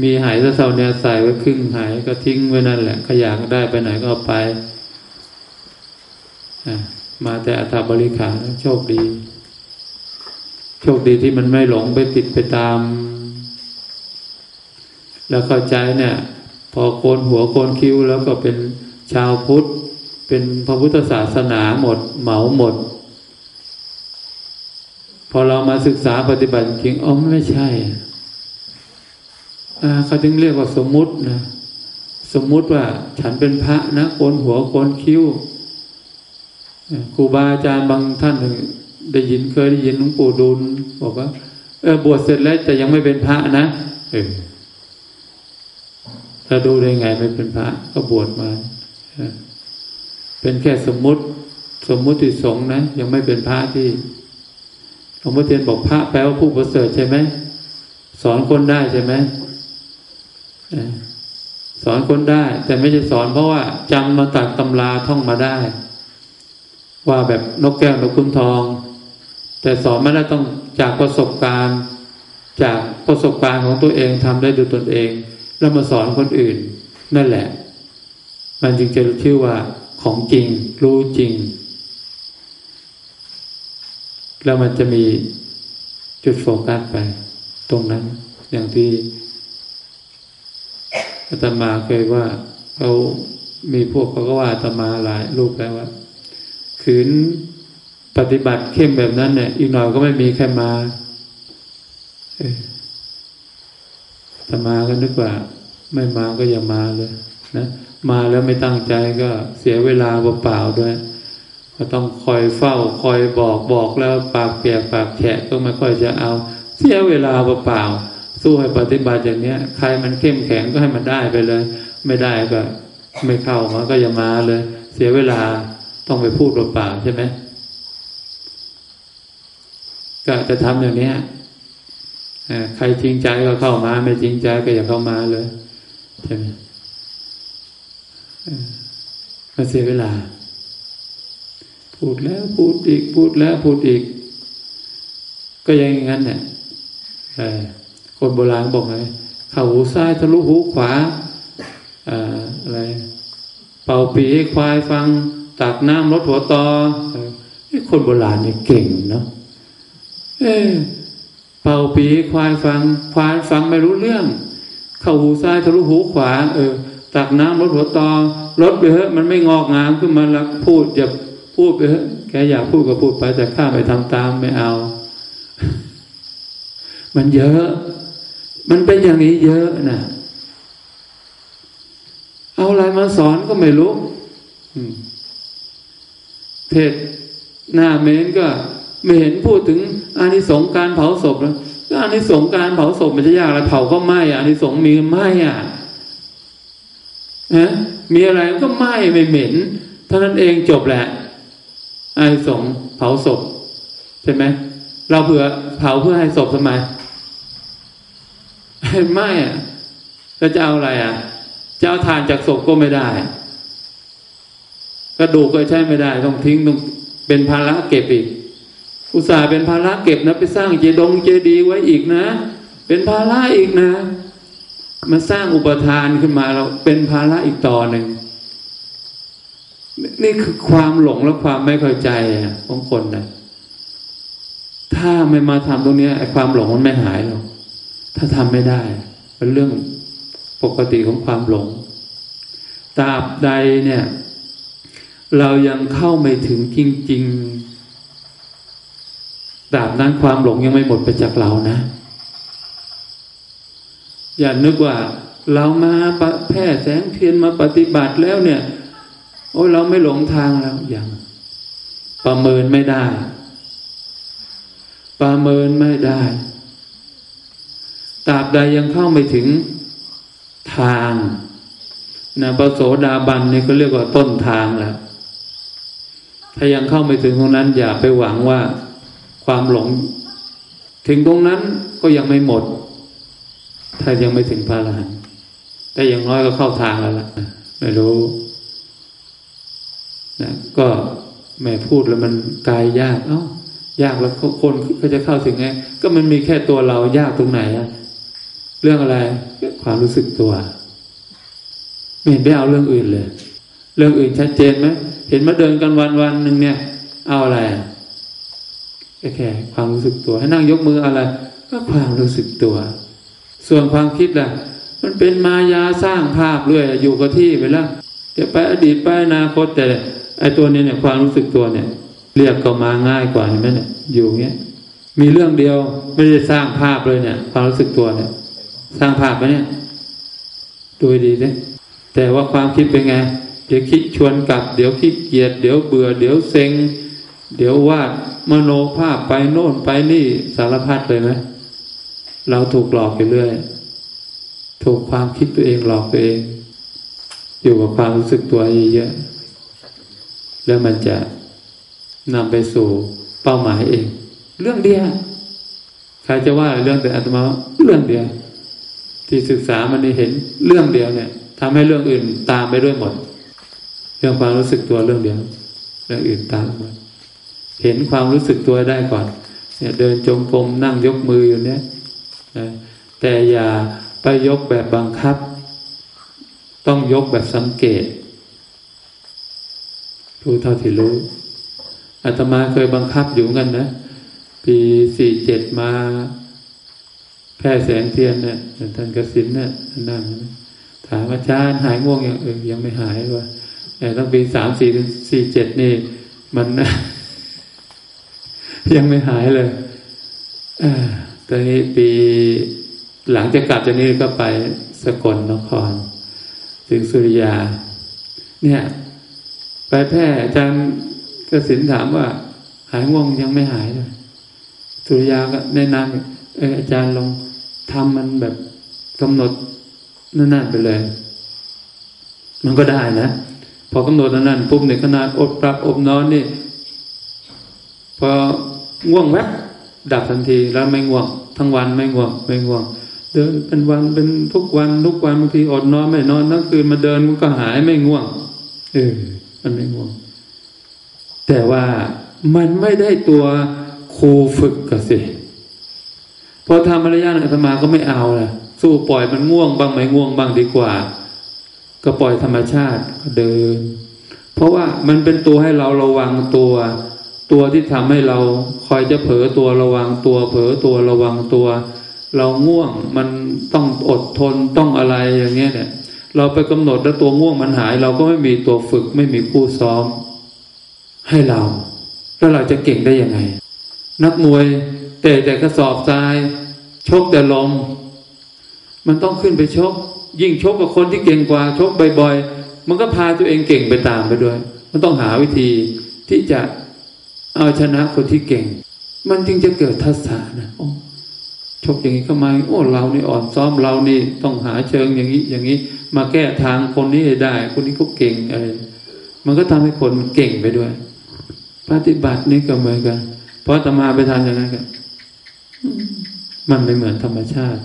S1: มีหายซะเท่านี้ใส่ไว้ครึ่งหายก็ทิ้งไว้นั่นแหละขยากได้ไปไหนก็เอาไปมาแต่อัฐบริขารโชคดี โชคดีที่มันไม่หลงไปติดไปตาม แล้วเข้าใจเนี่ย พอโกนหัวโกนคิ้วแล้วก็เป็นชาวพุทธ เป็นพระพุทธศาสนาหมด เหมาหมด พอเรามาศึกษาปฏิบัติจริงอ๋อไม่ใช่เขาจึงเรียกว่าสมมุตินะสมมุติว่าฉันเป็นพระนะโกนหัวโกนคิ้วครูบาอาจารย์บางท่านได้ยินเคยได้ยินหลวงปู่ดูลบอกว่า เออบวชเสร็จแล้วแต่ยังไม่เป็นพระนะเออถ้าดูได้ไงไม่เป็นพระก็บวชมา เป็นแค่สมมุติ สมมุติสงนะ ยังไม่เป็นพระที่หลวงพ่อเทียนบอกพระแปลว่าผู้ประเสริฐใช่ไหมสอนคนได้ใช่ไหมสอนคนได้ แต่ไม่ใช่สอนเพราะว่าจำมาตักตำราท่องมาได้ ว่าแบบนกแก้วนกคุณทอง แต่สอนไม่ได้ต้องจากประสบการณ์ จากประสบการณ์ของตัวเองทำได้ด้วยตนเอง แล้วมาสอนคนอื่น นั่นแหละ มันจึงจะชื่อว่า ของจริง รู้จริง แล้วมันจะมีจุดโฟกัสไป ตรงนั้น อย่างที่อาตมาเคยว่าเขามีพวกเขาก็ว่าอาตมาหลายรูปแล้วว่าขืนปฏิบัติเข้มแบบนั้นเนี่ยอีกหน่อยก็ไม่มีใครมาอาตมาก็นึกว่า ไม่มาก็อย่ามาเลย นะ มาแล้วไม่ตั้งใจก็เสียเวลาเปล่าๆด้วย ก็ต้องคอยเฝ้า คอยบอกบอกแล้วปากเปียกปากแฉะก็ไม่ค่อยจะเอา เสียเวลาเปล่าๆสู้ให้ปฏิบัติอย่างเนี้ย ใครมันเข้มแข็งก็ให้มันได้ไปเลย ไม่ได้ก็ ไม่เข้ามาก็อย่ามาเลย เสียเวลาต้องไปพูดเปล่าๆใช่ไหมก็จะทำอย่างนี้ใครจริงใจก็เข้ามา ไม่จริงใจก็อย่าเข้ามาเลยใช่ไหม มาเสียเวลา พูดแล้วพูดอีก พูดแล้วพูดอีก ก็ยังอย่างนั้นเนี่ยคนโบราณบอกไงเข่าหูซ้ายทะลุหูขวาอะไร เป่าปีให้ควายฟังตักน้ำรถหัวตอคนโบราณเนี่ยเก่งเนาะเออเป่าปีให้ควายฟัง ควายฟังไม่รู้เรื่อง เข่าหูซ้ายทะลุหูขวา เออ ตักน้ำรถหัวตอรถไปเถอะมันไม่งอกงามขึ้นมาแล้วพูดอย่าพูดไปเถอะแกอยากพูดก็พูดไปแต่ข้าไปทำตามไม่เอา มันเยอะ มันเป็นอย่างนี้เยอะนะเอาอะไรมาสอนก็ไม่รู้เทศหน้าเมนก็ไม่เห็นพูดถึงอานิสงส์การเผาศพแล้วก็อานิสงส์การเผาศพมันจะยากอะไรเผาก็ไหม้อานิสงส์มีไหม้อะ นะมีอะไรก็ไหม้ไม่เหม็นเท่านั้นเองจบแหละไอานิสงเผาศพใช่ไหมเราเผื่อเผาเพื่อให้ศพทำไมไม่อะก็จะเอาอะไรอะจะเอาทานจากศพก็ไม่ได้กระดูกก็ใช้ไม่ได้ ต้องทิ้งต้องเป็นภาระเก็บอีก อุตส่าห์เป็นภาระเก็บนะ ไปสร้างเจดงเจดีไว้อีกนะ เป็นภาระอีกนะ มาสร้างอุปทานขึ้นมาเราเป็นภาระอีกต่อหนึ่ง นี่คือความหลงและความไม่เข้าใจของคนนะถ้าไม่มาทำตรงนี้ไอ้ความหลงมันไม่หายหรอกถ้าทำไม่ได้ เป็นเรื่องปกติของความหลงตราบใดเนี่ย เรายังเข้าไม่ถึงจริง ๆตราบนั้นความหลงยังไม่หมดไปจากเรานะ อย่านึกว่า เรามาแพร่แสงเทียนมาปฏิบัติแล้วเนี่ย โอ้เราไม่หลงทางแล้วยังประเมินไม่ได้ ประเมินไม่ได้ตราบใดยังเข้าไม่ถึงทางนะพระโสดาบันนี่ก็เรียกว่าต้นทางแล้วถ้ายังเข้าไม่ถึงตรงนั้นอย่าไปหวังว่าความหลง ถึงตรงนั้นก็ยังไม่หมด ถ้ายังไม่ถึงพระอรหันต์แต่อย่างน้อยก็เข้าทางแล้วล่ะไม่รู้นะก็แม่พูดแล้วมันกายยากเอ้ายากแล้วคนก็จะเข้าถึงไง ก็มันมีแค่ตัวเรายากตรงไหนอะเรื่องอะไรความรู้สึกตัวไม่เห็นไปเอาเรื่องอื่นเลย เรื่องอื่นชัดเจนไหมเห็นมาเดินกันวันวันหนึ่งเนี่ย เอาอะไรแค่ความรู้สึกตัว ให้นั่งยกมืออะไร ก็ความรู้สึกตัว ส่วนความคิดล่ะ มันเป็นมายาสร้างภาพเรื่อยอยู่กับที่ไปแล้วเดี๋ยวไปอดีตไปอนาคตแต่ไอ้ตัวนี้เนี่ยความรู้สึกตัวเนี่ย เรียกก็มาง่ายกว่าเห็นไหมเนี่ยอยู่เงี้ยมีเรื่องเดียวไม่ได้สร้างภาพเลยเนี่ย ความรู้สึกตัวเนี่ย สร้างภาพไหมเนี่ยดูดีสิแต่ว่าความคิดเป็นไง เดี๋ยวคิดชวนกลับ เดี๋ยวคิดเกียดเดี๋ยวเบื่อ เดี๋ยวเซ็ง เดี๋ยววาดมโนภาพไปโน่นไปนี่สารพัดเลยไหม เราถูกหลอกไปเรื่อย ถูกความคิดตัวเองหลอกตัวเอง อยู่กับความรู้สึกตัวเยอะๆแล้วมันจะนำไปสู่เป้าหมายเอง เรื่องเดียวใครจะว่าเรื่องแต่อัตมาเรื่องเดียว ที่ศึกษามันได้เห็นเรื่องเดียวเนี่ยทำให้เรื่องอื่นตามไปด้วยหมด เรื่องความรู้สึกตัวเรื่องเดียว เรื่องอื่นตามหมดเห็นความรู้สึกตัวได้ก่อน เนี่ย เดินจงกรมนั่งยกมืออยู่เนี่ย แต่อย่าไปยกแบบบังคับ ต้องยกแบบสังเกตรู้เท่าที่รู้อาตมาเคยบังคับอยู่กันนะ ปีสี่เจ็ดมา แพ่แสงเทียนเนี่ยท่านกสินเนี่ยนั่งถามอาจารย์หายง่วงยังเออยังไม่หายว่าแต่ต้องปีสามสี่สี่เจ็ดนี่ มันยังไม่หายเลยอ ตอนนี้ปีหลังจากลับจากนี้ก็ไปสกลนคร ถึงสุริยา เนี่ย ไปแพร่อาจารย์กสินถามว่า หายง่วงยังไม่หายเลยสุริยาก็แนะนำเอออาจารย์ลองทำมันแบบกำหนดนั่นๆไปเลย มันก็ได้นะ พอกำหนดนั่นๆปุ๊บในขนาดอดปรับอบนอนนี่ พอง่วงแวบ ดับทันทีแล้วไม่ง่วง ทั้งวันไม่ง่วงไม่ง่วง เดินเป็นวันเป็นทุกวันทุกวันบางทีอดนอนไม่นอนทั้งคืนมาเดินมันก็หายไม่ง่วง เออ มันไม่ง่วง แต่ว่ามันไม่ได้ตัวครูฝึกกสิพอทำมารยาทอาตมาก็ไม่เอาล่ะ สู้ปล่อยมันง่วงบ้างไม่ง่วงบ้างดีกว่า ก็ปล่อยธรรมชาติก็เดิน เพราะว่ามันเป็นตัวให้เราระวังตัว ตัวที่ทำให้เราคอยจะเผลอตัวระวังตัวเผลอตัวระวังตัว เราง่วงมันต้องอดทนต้องอะไรอย่างเงี้ยเนี่ย เราไปกำหนดแล้วตัวง่วงมันหาย เราก็ไม่มีตัวฝึกไม่มีคู่ซ้อม ให้เรา แล้วเราจะเก่งได้ยังไง นักมวยเตะแต่กระสอบทราย ชกแต่ลม มันต้องขึ้นไปชก ยิ่งชกกับคนที่เก่งกว่าชกบ่อยๆมันก็พาตัวเองเก่งไปตามไปด้วย มันต้องหาวิธีที่จะ เอาชนะคนที่เก่ง มันจึงจะเกิดทัศนะโอ้ชกอย่างนี้เข้ามาโอ้เรานี่อ่อนซ้อมเรานี่ต้องหาเชิงอย่างนี้ อย่างนี้ มาแก้ทางคนนี้ได้ คนนี้เขาเก่งอะไรมันก็ทำให้คนเก่งไปด้วย ปฏิบัตินี่ก็เหมือนกันเพราะตมาไปทานอย่างนั้นกันมันไม่เหมือนธรรมชาติ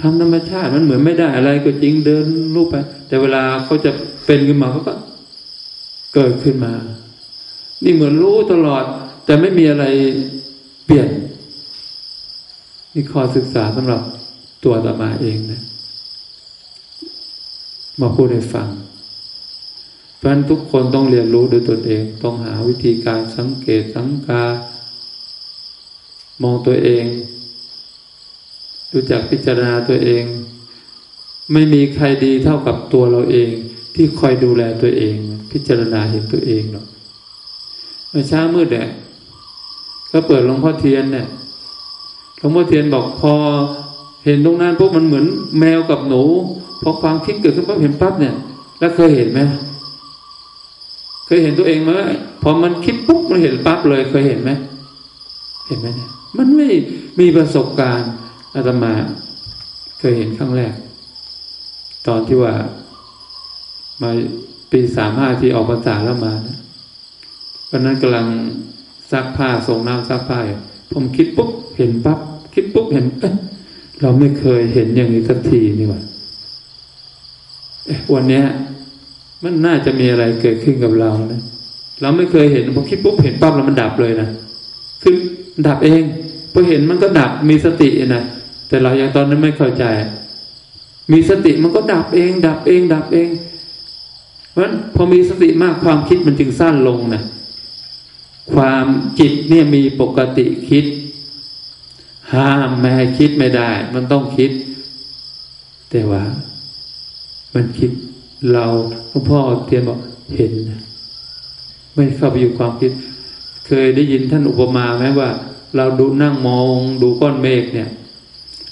S1: ทำธรรมชาติมันเหมือนไม่ได้อะไรก็จริงเดินรูปไป แต่เวลาเขาจะเป็นขึ้นมาเขาก็เกิดขึ้นมา นี่เหมือนรู้ตลอด แต่ไม่มีอะไรเปลี่ยนนี่ข้อศึกษาสำหรับตัวตมาเองนะมาพูดให้ฟัง เพราะฉะนั้นทุกคนต้องเรียนรู้ด้วยตนเอง ต้องหาวิธีการสังเกตสังกามองตัวเอง รู้จักพิจารณาตัวเอง ไม่มีใครดีเท่ากับตัวเราเอง ที่คอยดูแลตัวเอง พิจารณาเห็นตัวเองหรอกเมื่อเช้ามืดเนี่ย ก็เปิดหลวงพ่อเทียนเนี่ยหลวงพ่อเทียนบอกพอเห็นตรงนั้นปุ๊บมันเหมือนแมวกับหนูพอความคิดเกิดขึ้นปั๊บเห็นปั๊บเนี่ย แล้วเคยเห็นไหมเคยเห็นตัวเองไหมพอมันคิดปุ๊บมันเห็นปั๊บเลย เคยเห็นไหมเห็นไหมเนี่ยมันไม่มีประสบการณ์อาตมา เคยเห็นครั้งแรก ตอนที่ว่า มาปีสามห้าที่ออกพรรษาแล้วมานะวันนั้นกำลัง ซักผ้าส่งน้ำซักผ้าผมคิดปุ๊บเห็นปั๊บคิดปุ๊บเห็นเอ๊ะเราไม่เคยเห็นอย่างนี้สักทีนี่หว่าเอ๊ะวันเนี้ยมันน่าจะมีอะไรเกิดขึ้นกับเรานะเราไม่เคยเห็นพอคิดปุ๊บเห็นปั๊บแล้วมันดับเลยนะคือดับเองพอเห็นมันก็ดับมีสตินะแต่เรายังตอนนั้นไม่เข้าใจ มีสติมันก็ดับเอง ดับเอง ดับเอง เพราะฉะนั้นพอมีสติมากความคิดมันจึงสั้นลงนะ ความจิตเนี่ยมีปกติคิด ห้ามไม่ให้คิดไม่ได้ มันต้องคิด แต่ว่า มันคิดเราหลวงพ่อเทียนบอกเห็น ไม่เข้าไปอยู่ความคิด เคยได้ยินท่านอุปมาไหมว่า เราดูนั่งมองดูก้อนเมฆเนี่ย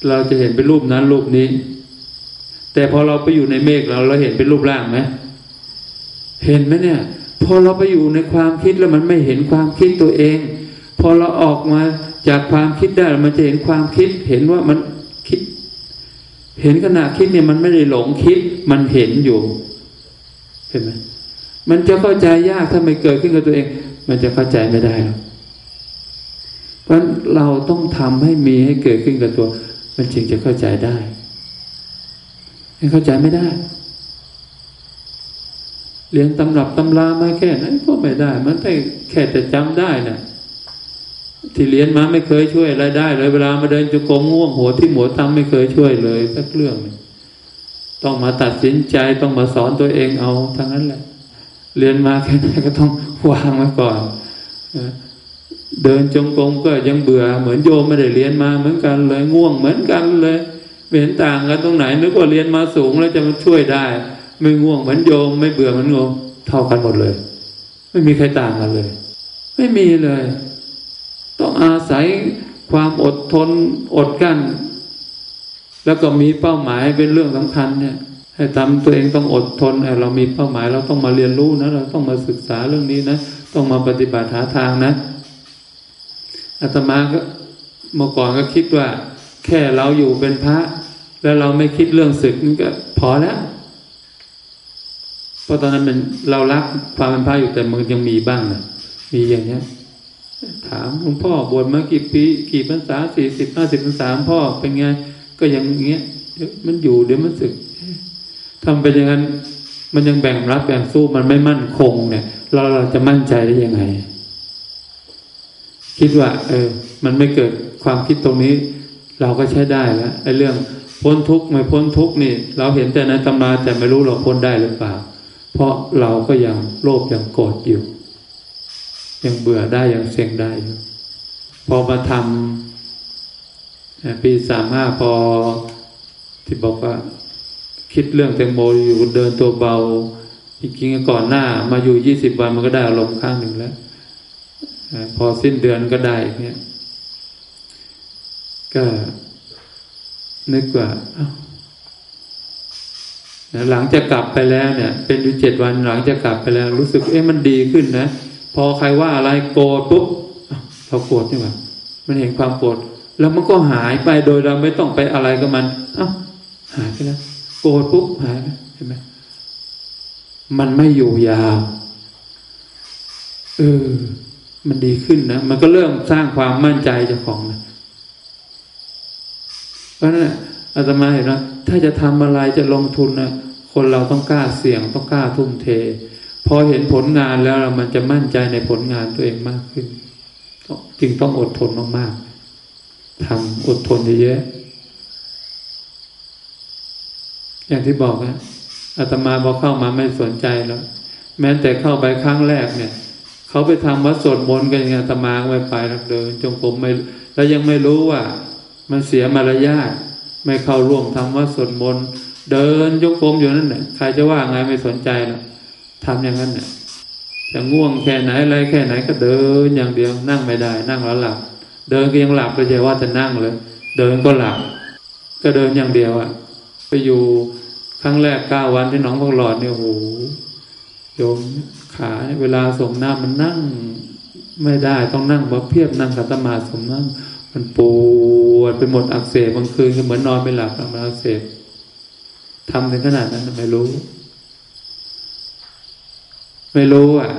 S1: เราจะเห็นเป็นรูปนั้นรูปนี้ แต่พอเราไปอยู่ในเมฆเราเราเห็นเป็นรูปร่างไหมเห็นไหมเนี่ย พอเราไปอยู่ในความคิดแล้วมันไม่เห็นความคิดตัวเอง พอเราออกมาจากความคิดได้มันจะเห็นความคิด เห็นว่ามันคิด เห็นขณะคิดเนี่ยมันไม่ได้หลงคิด มันเห็นอยู่เห็นไหมมันจะเข้าใจยากถ้าไม่เกิดขึ้นกับตัวเอง มันจะเข้าใจไม่ได้หรอกเพราะเราต้องทำให้มีให้เกิดขึ้นกับตัว มันจึงจะเข้าใจได้เข้าใจไม่ได้ เรียนตำรับตำรามาแค่ไหนก็ไม่ได้ มันแต่แค่แต่จำได้นะ่ะที่เรียนมาไม่เคยช่วยอะไรได้เลยเวลามาเดินจุกงง่วงหัวที่หัวตั้งไม่เคยช่วยเลยสักเรื่องต้องมาตัดสินใจต้องมาสอนตัวเองเอาทั้งนั้นแหละ เรียนมาแค่ไหนก็ต้องวางไว้ก่อนเดินจงกรมก็ยังเบื่อ เหมือนโยมไม่ได้เรียนมาเหมือนกันเลยง่วงเหมือนกันเลยเห็นต่างกันตรงไหนนึกว่าเรียนมาสูงแล้วจะมาช่วยได้ ไม่ง่วงเหมือนโยม ไม่เบื่อเหมือนโยมเท่ากันหมดเลย ไม่มีใครต่างกันเลย ไม่มีเลย ต้องอาศัยความอดทนอดกั้น แล้วก็มีเป้าหมายเป็นเรื่องสำคัญเนี่ย ให้ทำตัวเองต้องอดทนเรามีเป้าหมายเราต้องมาเรียนรู้นะเราต้องมาศึกษาเรื่องนี้นะต้องมาปฏิบัติหาทางนะอาตมาก็เมื่อก่อนก็คิดว่า แค่เราอยู่เป็นพระ แล้วเราไม่คิดเรื่องศึกนี่ก็พอแล้ว เพราะตอนนั้นมันเรารักความเป็นพระอยู่แต่มันยังมีบ้างนะมีอย่างเนี้ย ถามหลวงพ่อบวชมากี่ปีกี่พรรษาสี่สิบห้าสิบพรรษาพ่อเป็นไง ก็ยังเงี้ยมันอยู่เดี๋ยวมันศึกทำเป็นอย่างนั้นมันยังแบ่งรับแบ่งสู้มันไม่มั่นคงเนี่ย เราเราจะมั่นใจได้ยังไง คิดว่า เออ มันไม่เกิดความคิดตรงนี้ เราก็ใช้ได้แล้วไอ้เรื่องพ้นทุกข์ไม่พ้นทุกข์นี่ เราเห็นแต่ในตำราแต่ไม่รู้เราพ้นได้หรือเปล่า ราะเราก็ยังโลภยังโกรธอยู่ ยังเบื่อได้ยังเสียงได้อยู่พอมาทำปีสามห้าพอที่บอกว่า คิดเรื่องแตงโมอยู่เดินตัวเบาจริงๆก่อนหน้า มาอยู่ยี่สิบวันมันก็ได้อารมณ์ข้างหนึ่งแล้วพอสิ้นเดือนก็ได้เนี่ยก็นึกว่า หลังจะกลับไปแล้วเนี่ย เป็นอยู่เจ็ดวันหลังจะกลับไปแล้ว รู้สึกเอ๊ะมันดีขึ้นนะพอใครว่าอะไรโกรธปุ๊บเราโกรธนี่หว่ามันเห็นความโกรธแล้วมันก็หายไปโดยเราไม่ต้องไปอะไรกับมัน เอ้าหายไปแล้วโกรธปุ๊บหายไปเห็นไหมมันไม่อยู่ยาวเออมันดีขึ้นนะมันก็เริ่มสร้างความมั่นใจเจ้าของนะเพราะนั้น อาตมาเห็นนะถ้าจะทำอะไรจะลงทุนนะคนเราต้องกล้าเสี่ยงต้องกล้าทุ่มเท พอเห็นผลงานแล้วมันจะมั่นใจในผลงานตัวเองมากขึ้นจึงต้องอดทนมากๆทำอดทนเยอะอย่างที่บอกนะอาตมาพอเข้ามาไม่สนใจแล้ว แม้แต่เข้าไปครั้งแรกเนี่ยเขาไปทำวัดสวดมนต์กันอย่างอาตมาไม่ไปแล้วเดินจงกรมไม่แล้วยังไม่รู้ว่า มันเสียมารยาท ไม่เข้าร่วมทำวัดสวดมนต์เดินจงกรมอยู่นั่นแหละใครจะว่าไงไม่สนใจหรอกทำอย่างนั้นเนี่ยจะง่วงแค่ไหนอะไรแค่ไหนก็เดินอย่างเดียวนั่งไม่ได้ นั่งแล้วหลับ เดินก็ยังหลับเลยจะว่าจะนั่งเลย เดินก็หลับ ก็เดินอย่างเดียวอะไปอยู่ครั้งแรกเก้าวันที่น้องพกหลอดเนี่ยโหโยมขาเวลาสมน้ำมันนั่ง ไม่ได้ต้องนั่งบ่เพียบนั่งขัตมาสมน้ำมันปว วดไปหมดอักเสบบางคืนก็เหมือนนอนไม่หลับมันอักเสบทำถึงขนาดนั้นไม่รู้ ไม่รู้อะ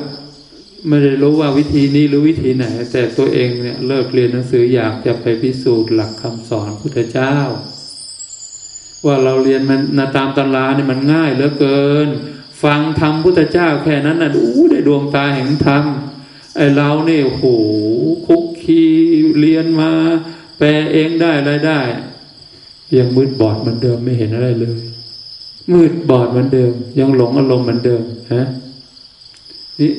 S1: ไม่ได้รู้ว่าวิธีนี้หรือวิธีไหน แต่ตัวเองเนี่ยเลิกเรียนหนังสืออยากจะไปพิสูจน์หลักคำสอนพุทธเจ้า ว่าเราเรียนมันนาตามตำราเนี่ยมันง่ายเหลือเกิน ฟังธรรมพุทธเจ้าแค่นั้นน่ะดูได้ดวงตาแห่งธรรมไอ้เราเนี่ยโหคุกคีเรียนมา ลเองได้อะไรได้ ยังมืดบอดเหมือนเดิมไม่เห็นอะไรเลย มืดบอดเหมือนเดิม ยังหลงอารมณ์เหมือนเดิมฮะนี่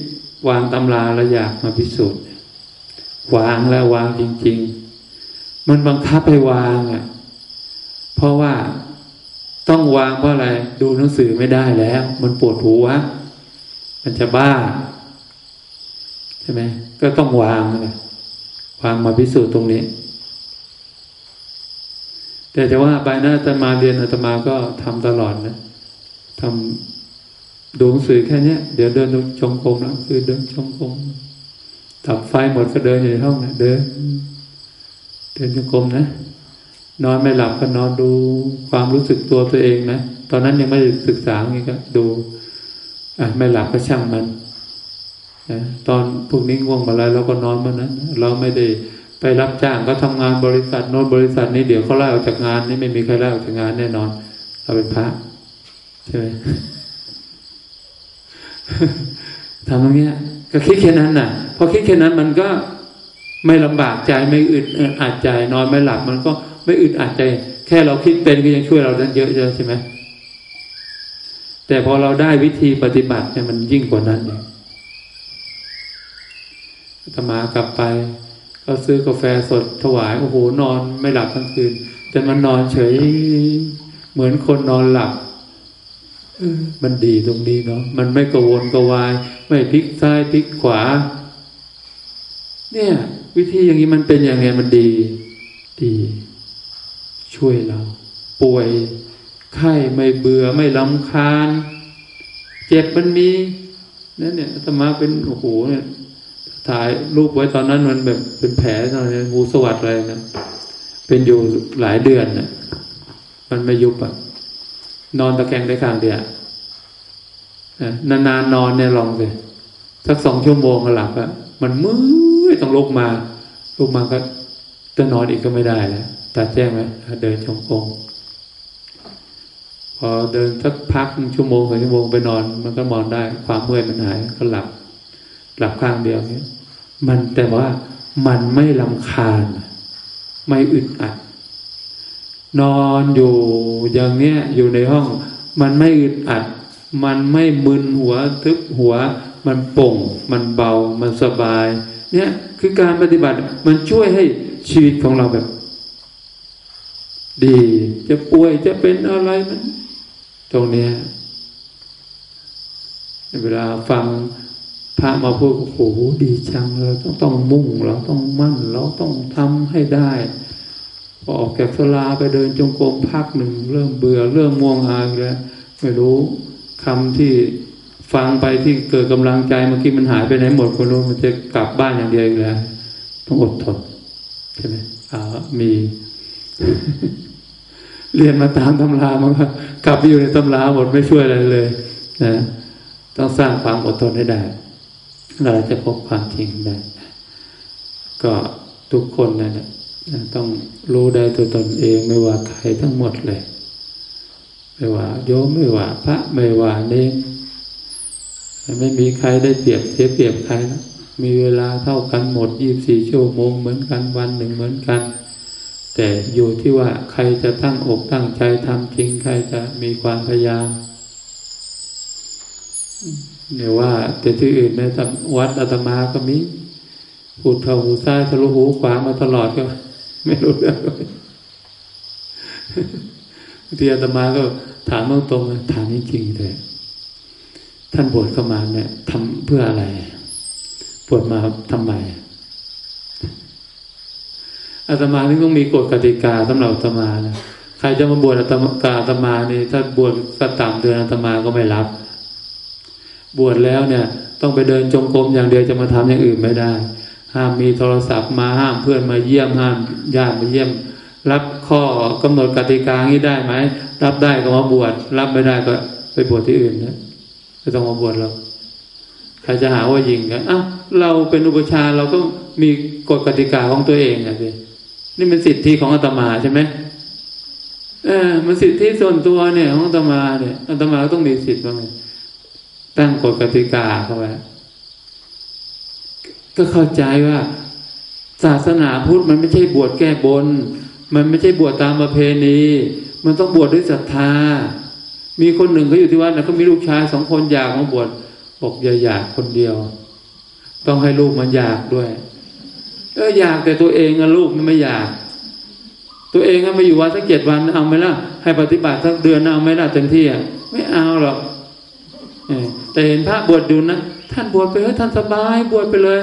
S1: วางตำราแล้วอยากมาพิสูจน์วางแล้ววางจริง ๆ มันบังคับให้วางอะ เพราะว่าต้องวางเพราะอะไร ดูหนังสือไม่ได้แล้ว มันปวดหัวมันจะบ้า ใช่ไหมก็ต้องวางเลยวางมาพิสูจน์ตรงนี้ แต่จะว่าไปนะอาตมาเรียนอาตมาก็ทำตลอดนะทำดูหนังสือแค่เนี้ย เดี๋ยวเดินจงกรมแล้วคือเดินจงกรมตับไฟหมดก็เดินอยู่ในห้องนะเดิน เดินจงกรมนะนอนไม่หลับก็นอนดูความรู้สึกตัวตัวเองนะตอนนั้นยังไม่ศึกษาไงก็ดูอะไม่หลับก็ช่างมันนะตอนพวกนี้ง่วงมาแล้วเราก็นอนมันนั้นเราไม่ได้ ไปรับจ้างก็ทำงานบริษัทโน้นบริษัทนี้เดี๋ยวเขาไล่ออกจากงานนี่ไม่มีใครไล่ออกจากงานแน่นอนเราเป็นพระใช่ไหมทำตรงเนี้ก็คิดแค่นั้นน่ะพอคิดแค่นั้นมันก็ไม่ลำบากใจไม่อึดอัดใจนอนไม่หลับมันก็ไม่อึดอัดใจ แค่เราคิดเป็นก็ยังช่วยเราได้เยอะเยอะใช่ไหมแต่พอเราได้วิธีปฏิบัติเนี่ยมันยิ่งกว่านั้นเนี่ยธรรมา กลับไป ก็ซื้อกาแฟสดถวาย โอ้โห นอนไม่หลับทั้งคืน แต่มันนอนเฉยเหมือนคนนอนหลับมันดีตรงนี้เนาะมันไม่กระวนกระวาย ไม่พลิกซ้ายพลิกขวา เนี่ย วิธีอย่างนี้มันเป็นอย่างไงมันดี ดี ช่วยเรา ป่วย ไข้ไม่เบื่อไม่ลำคาญ เจ็บมันมีนั่นเนี่ยธรรมาเป็นโอ้โหเนี่ย ถ่ายรูปไว้ตอนนั้นมันแบบเป็นแผลตอนนี้งูสวัสดอะไรนะเป็นอยู่หลายเดือนน่ะ มันไม่ยุบอะนอนตะแคงได้ข้างเดียวนานๆนอนเนี่ยลองสิสักสองชั่วโมงก็หลับอะมันมืดต้องลุกมาลุกมาก็จะนอนอีกก็ไม่ได้แล้วตัดแจ้งไหมเดินชงกงพอเดินสักพักชั่วโมงสองชั่วโมงไปนอน มันก็นอนได้ ความเมื่อยมันหายก็หลับ หลับข้างเดียวเนี้ มันแต่ว่ามันไม่ลำคาญ ไม่อึดอัด นอนอยู่อย่างเนี้ยอยู่ในห้อง มันไม่อึดอัด มันไม่มึนหัวทึบหัว มันโป่ง มันเบา มันสบาย เนี่ยคือการปฏิบัติมันช่วยให้ชีวิตของเราแบบ ดี จะป่วยจะเป็นอะไรมัน ตรงเนี้ยเวลาฟัง พระมาพูดโอ้โหดีจังเราต้องต้องมุ่งเราต้องมั่น เราต้องทำให้ได้พอออกจากสลาไปเดินจงกรมพักหนึ่งเริ่มเบื่อเริ่มม่วงอายแล้วไม่รู้คำที่ฟังไปที่เกิดกำลังใจเมื่อกี้มันหายไปไหนหมดก็รู้มันจะกลับบ้านอย่างเดียวแล้วต้องอดทนใช่ไหมอ่ามี เรียนมาตามตำรามันก็กลับไปอยู่ในตำราหมดไม่ช่วยอะไรเลยนะต้องสร้างความอดทนให้ได้ เราจะพบความจริงได้ก็ทุกคนนะเนี่ยต้องรู้ได้ตัวตนเองไม่ว่าใครทั้งหมดเลย ไม่ว่า โยมไม่ว่า พระไม่ว่าเนงไม่มีใครได้เปรียบเสียเปรียบใครนะมีเวลาเท่ากันหมดยี่บสี่ชั่วโมงเหมือนกันวันหนึ่งเหมือนกัน แต่อยู่ที่ว่าใครจะตั้งอกตั้งใจทำจริงใครจะมีความพยายาม เนี่ยว่าแต่ที่อื่นในวัดอาตมาก็มีพูดเท่าหูซ้ายทะลุหูขวามาตลอดก็ ไม่รู้เรื่องที่อาตมาก็ถามตรงๆถามจริงๆเลยท่านบวชเข้ามาเนี่ยทำเพื่ออะไรบวชมาทำไมอาตมานี่ต้องมีกฎกติกาสำหรับอาตมานะใครจะมาบวชอาตมากาอาตมานี่ ถ้าบวชก็ต่ำเดือนอาตมาก็ไม่รับ บวชแล้วเนี่ยต้องไปเดินจงกรมอย่างเดียวจะมาทำอย่างอื่นไม่ได้ ห้ามมีโทรศัพท์มาห้ามเพื่อนมาเยี่ยมห้ามญาติมาเยี่ยม รับข้อกำหนดกติกานี้ได้ไหมรับได้ก็มาบวชรับไม่ได้ก็ไปบวชที่อื่นนะไม่ต้องมาบวชเราใครจะหาว่ายิงกันอ้าวเราเป็นอุปชาเราก็มีกฎกติกาของตัวเองนะสินี่เป็นสิทธิของอาตมาใช่ไหมเออมันสิทธิส่วนตัวเนี่ยของอาตมาเนี่ยอาตมาก็ต้องมีสิทธิ์บ้าง ตั้งกฎกติกาเข้าไว้ก็เข้าใจว่า ศาสนาพุทธมันไม่ใช่บวชแก้บน มันไม่ใช่บวชตามประเพณี มันต้องบวชด้วยศรัทธา มีคนหนึ่งเขาอยู่ที่วัดนะเขามีลูกชายสองคนอยากมาบวชบอกอย่าอยากคนเดียว ต้องให้ลูกมันอยากด้วยเอออยากแต่ตัวเองอะลูกมันไม่อยาก ตัวเองก็มาอยู่วัดสักเจ็ดวันเอาไหมล่ะ ให้ปฏิบัติสักเดือนเอาไหมล่ะเต็มที่อะไม่เอาหรอก แต่เห็นพระบวชอยู่นะท่านบวชไปเฮ้ยท่านสบายบวชไปเลย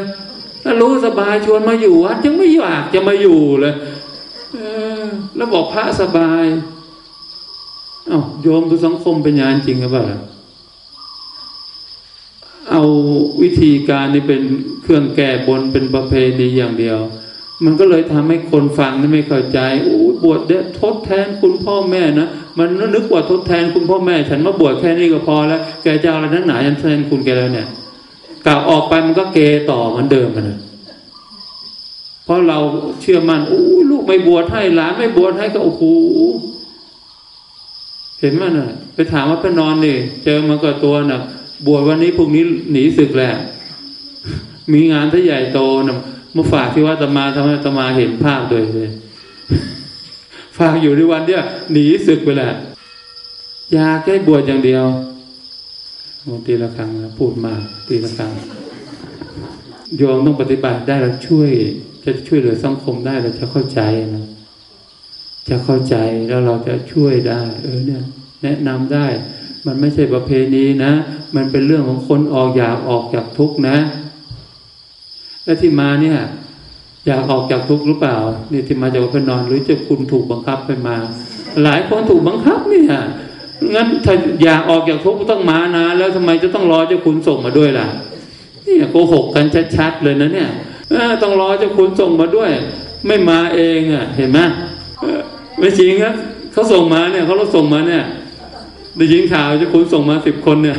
S1: ถ้ารู้สบายชวนมาอยู่วัดยังไม่อยากจะมาอยู่เลยเออ แล้วบอกพระสบายเอา้าโยมดูสังคมเป็นยานจริงหรือเปล่าเอาวิธีการนี่เป็นเครื่องแก้บนเป็นประเพณีอย่างเดียว มันก็เลยทำให้คนฟังนี่ไม่เข้าใจโอ้บวชเด็ทดแทนคุณพ่อแม่นะมันนึกว่าทดแทนคุณพ่อแม่ ฉันมาบวชแค่นี้ก็พอแล้วแกจะอะไรนักหนายันแทนคุณแกแล้วเนี่ยกล่าวออกไปมันก็เกต่อเหมือนเดิมมันเพราะเราเชื่อมัน่นโอ้ลูกไม่บวชให้หลานไม่บวชให้ก็โอ้โหเห็นมั้ยน่ะ ไปถามว่าไปนอนนี่เจอมาก็ตัวน่ะ บวชวันนี้พรุ่งนี้หนีศึกแหละมีงานที่ใหญ่โตน่ะ มาฝากที่ว่าตมาทำให้ตมาเห็นภาพโดยเลยฝากอยู่ในวันเนี้ยหนีศึกไปแหละอยากให้บวชอย่างเดียวตีละครั้งนะพูดมาตีละครั้งโยมต้องปฏิบัติได้แล้วช่วย จะช่วยเหลือสังคมได้เราจะเข้าใจนะจะเข้าใจแล้วเราจะช่วยได้ เออเนี่ย แนะนำได้ มันไม่ใช่ประเพณีนะ มันเป็นเรื่องของคนออกอยากออกจากทุกนะ และที่มาเนี่ย อยากออกจากทุกข์หรือเปล่านี่ที่มาจากพนอน หรือจะคุณถูกบังคับไปมา หลายคนถูกบังคับเนี่ยงั้นถ้าอยากออกจากทุกข์ต้องมานะ แล้วทำไมจะต้องรอเจ้าคุณส่งมาด้วยล่ะเนี่ยโกหกกันชัดๆเลยนะเนี่ยต้องรอเจ้าคุณส่งมาด้วย ไม่มาเองอะ เห็นไหมไม่จริงครับเขาส่งมาเนี่ยเขาเราส่งมาเนี่ยได้ยินข่าวจะคุณส่งมาสิบคนเนี่ย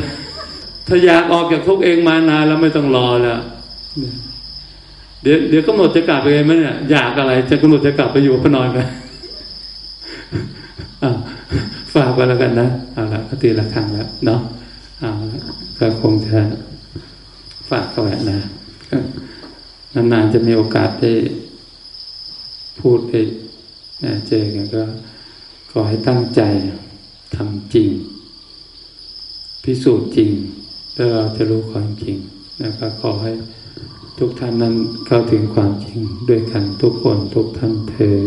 S1: ถ้าอยากออกจากทุกเองมานานแล้วไม่ต้องรอแล้ว เดี๋ยวเดี๋ยวกำหนดจะกลับไปไหมเนี่ยอยากอะไรจะกำหนดจะกลับไปอยู่พนอนกันฝากไปแล้วกันนะเอาละก็ตีละครั้งแล้วเนาะเอาก็คงจะฝากเขาไว้นะนานๆจะมีโอกาสได้พูดได้เจอกันก็ขอให้ตั้งใจทำจริง พิสูจน์จริง แล้วเราจะรู้ความจริงนะครับขอให้ ทุกท่านนั้นเข้าถึงความจริงด้วยกันทุกคนทุกท่านเธอ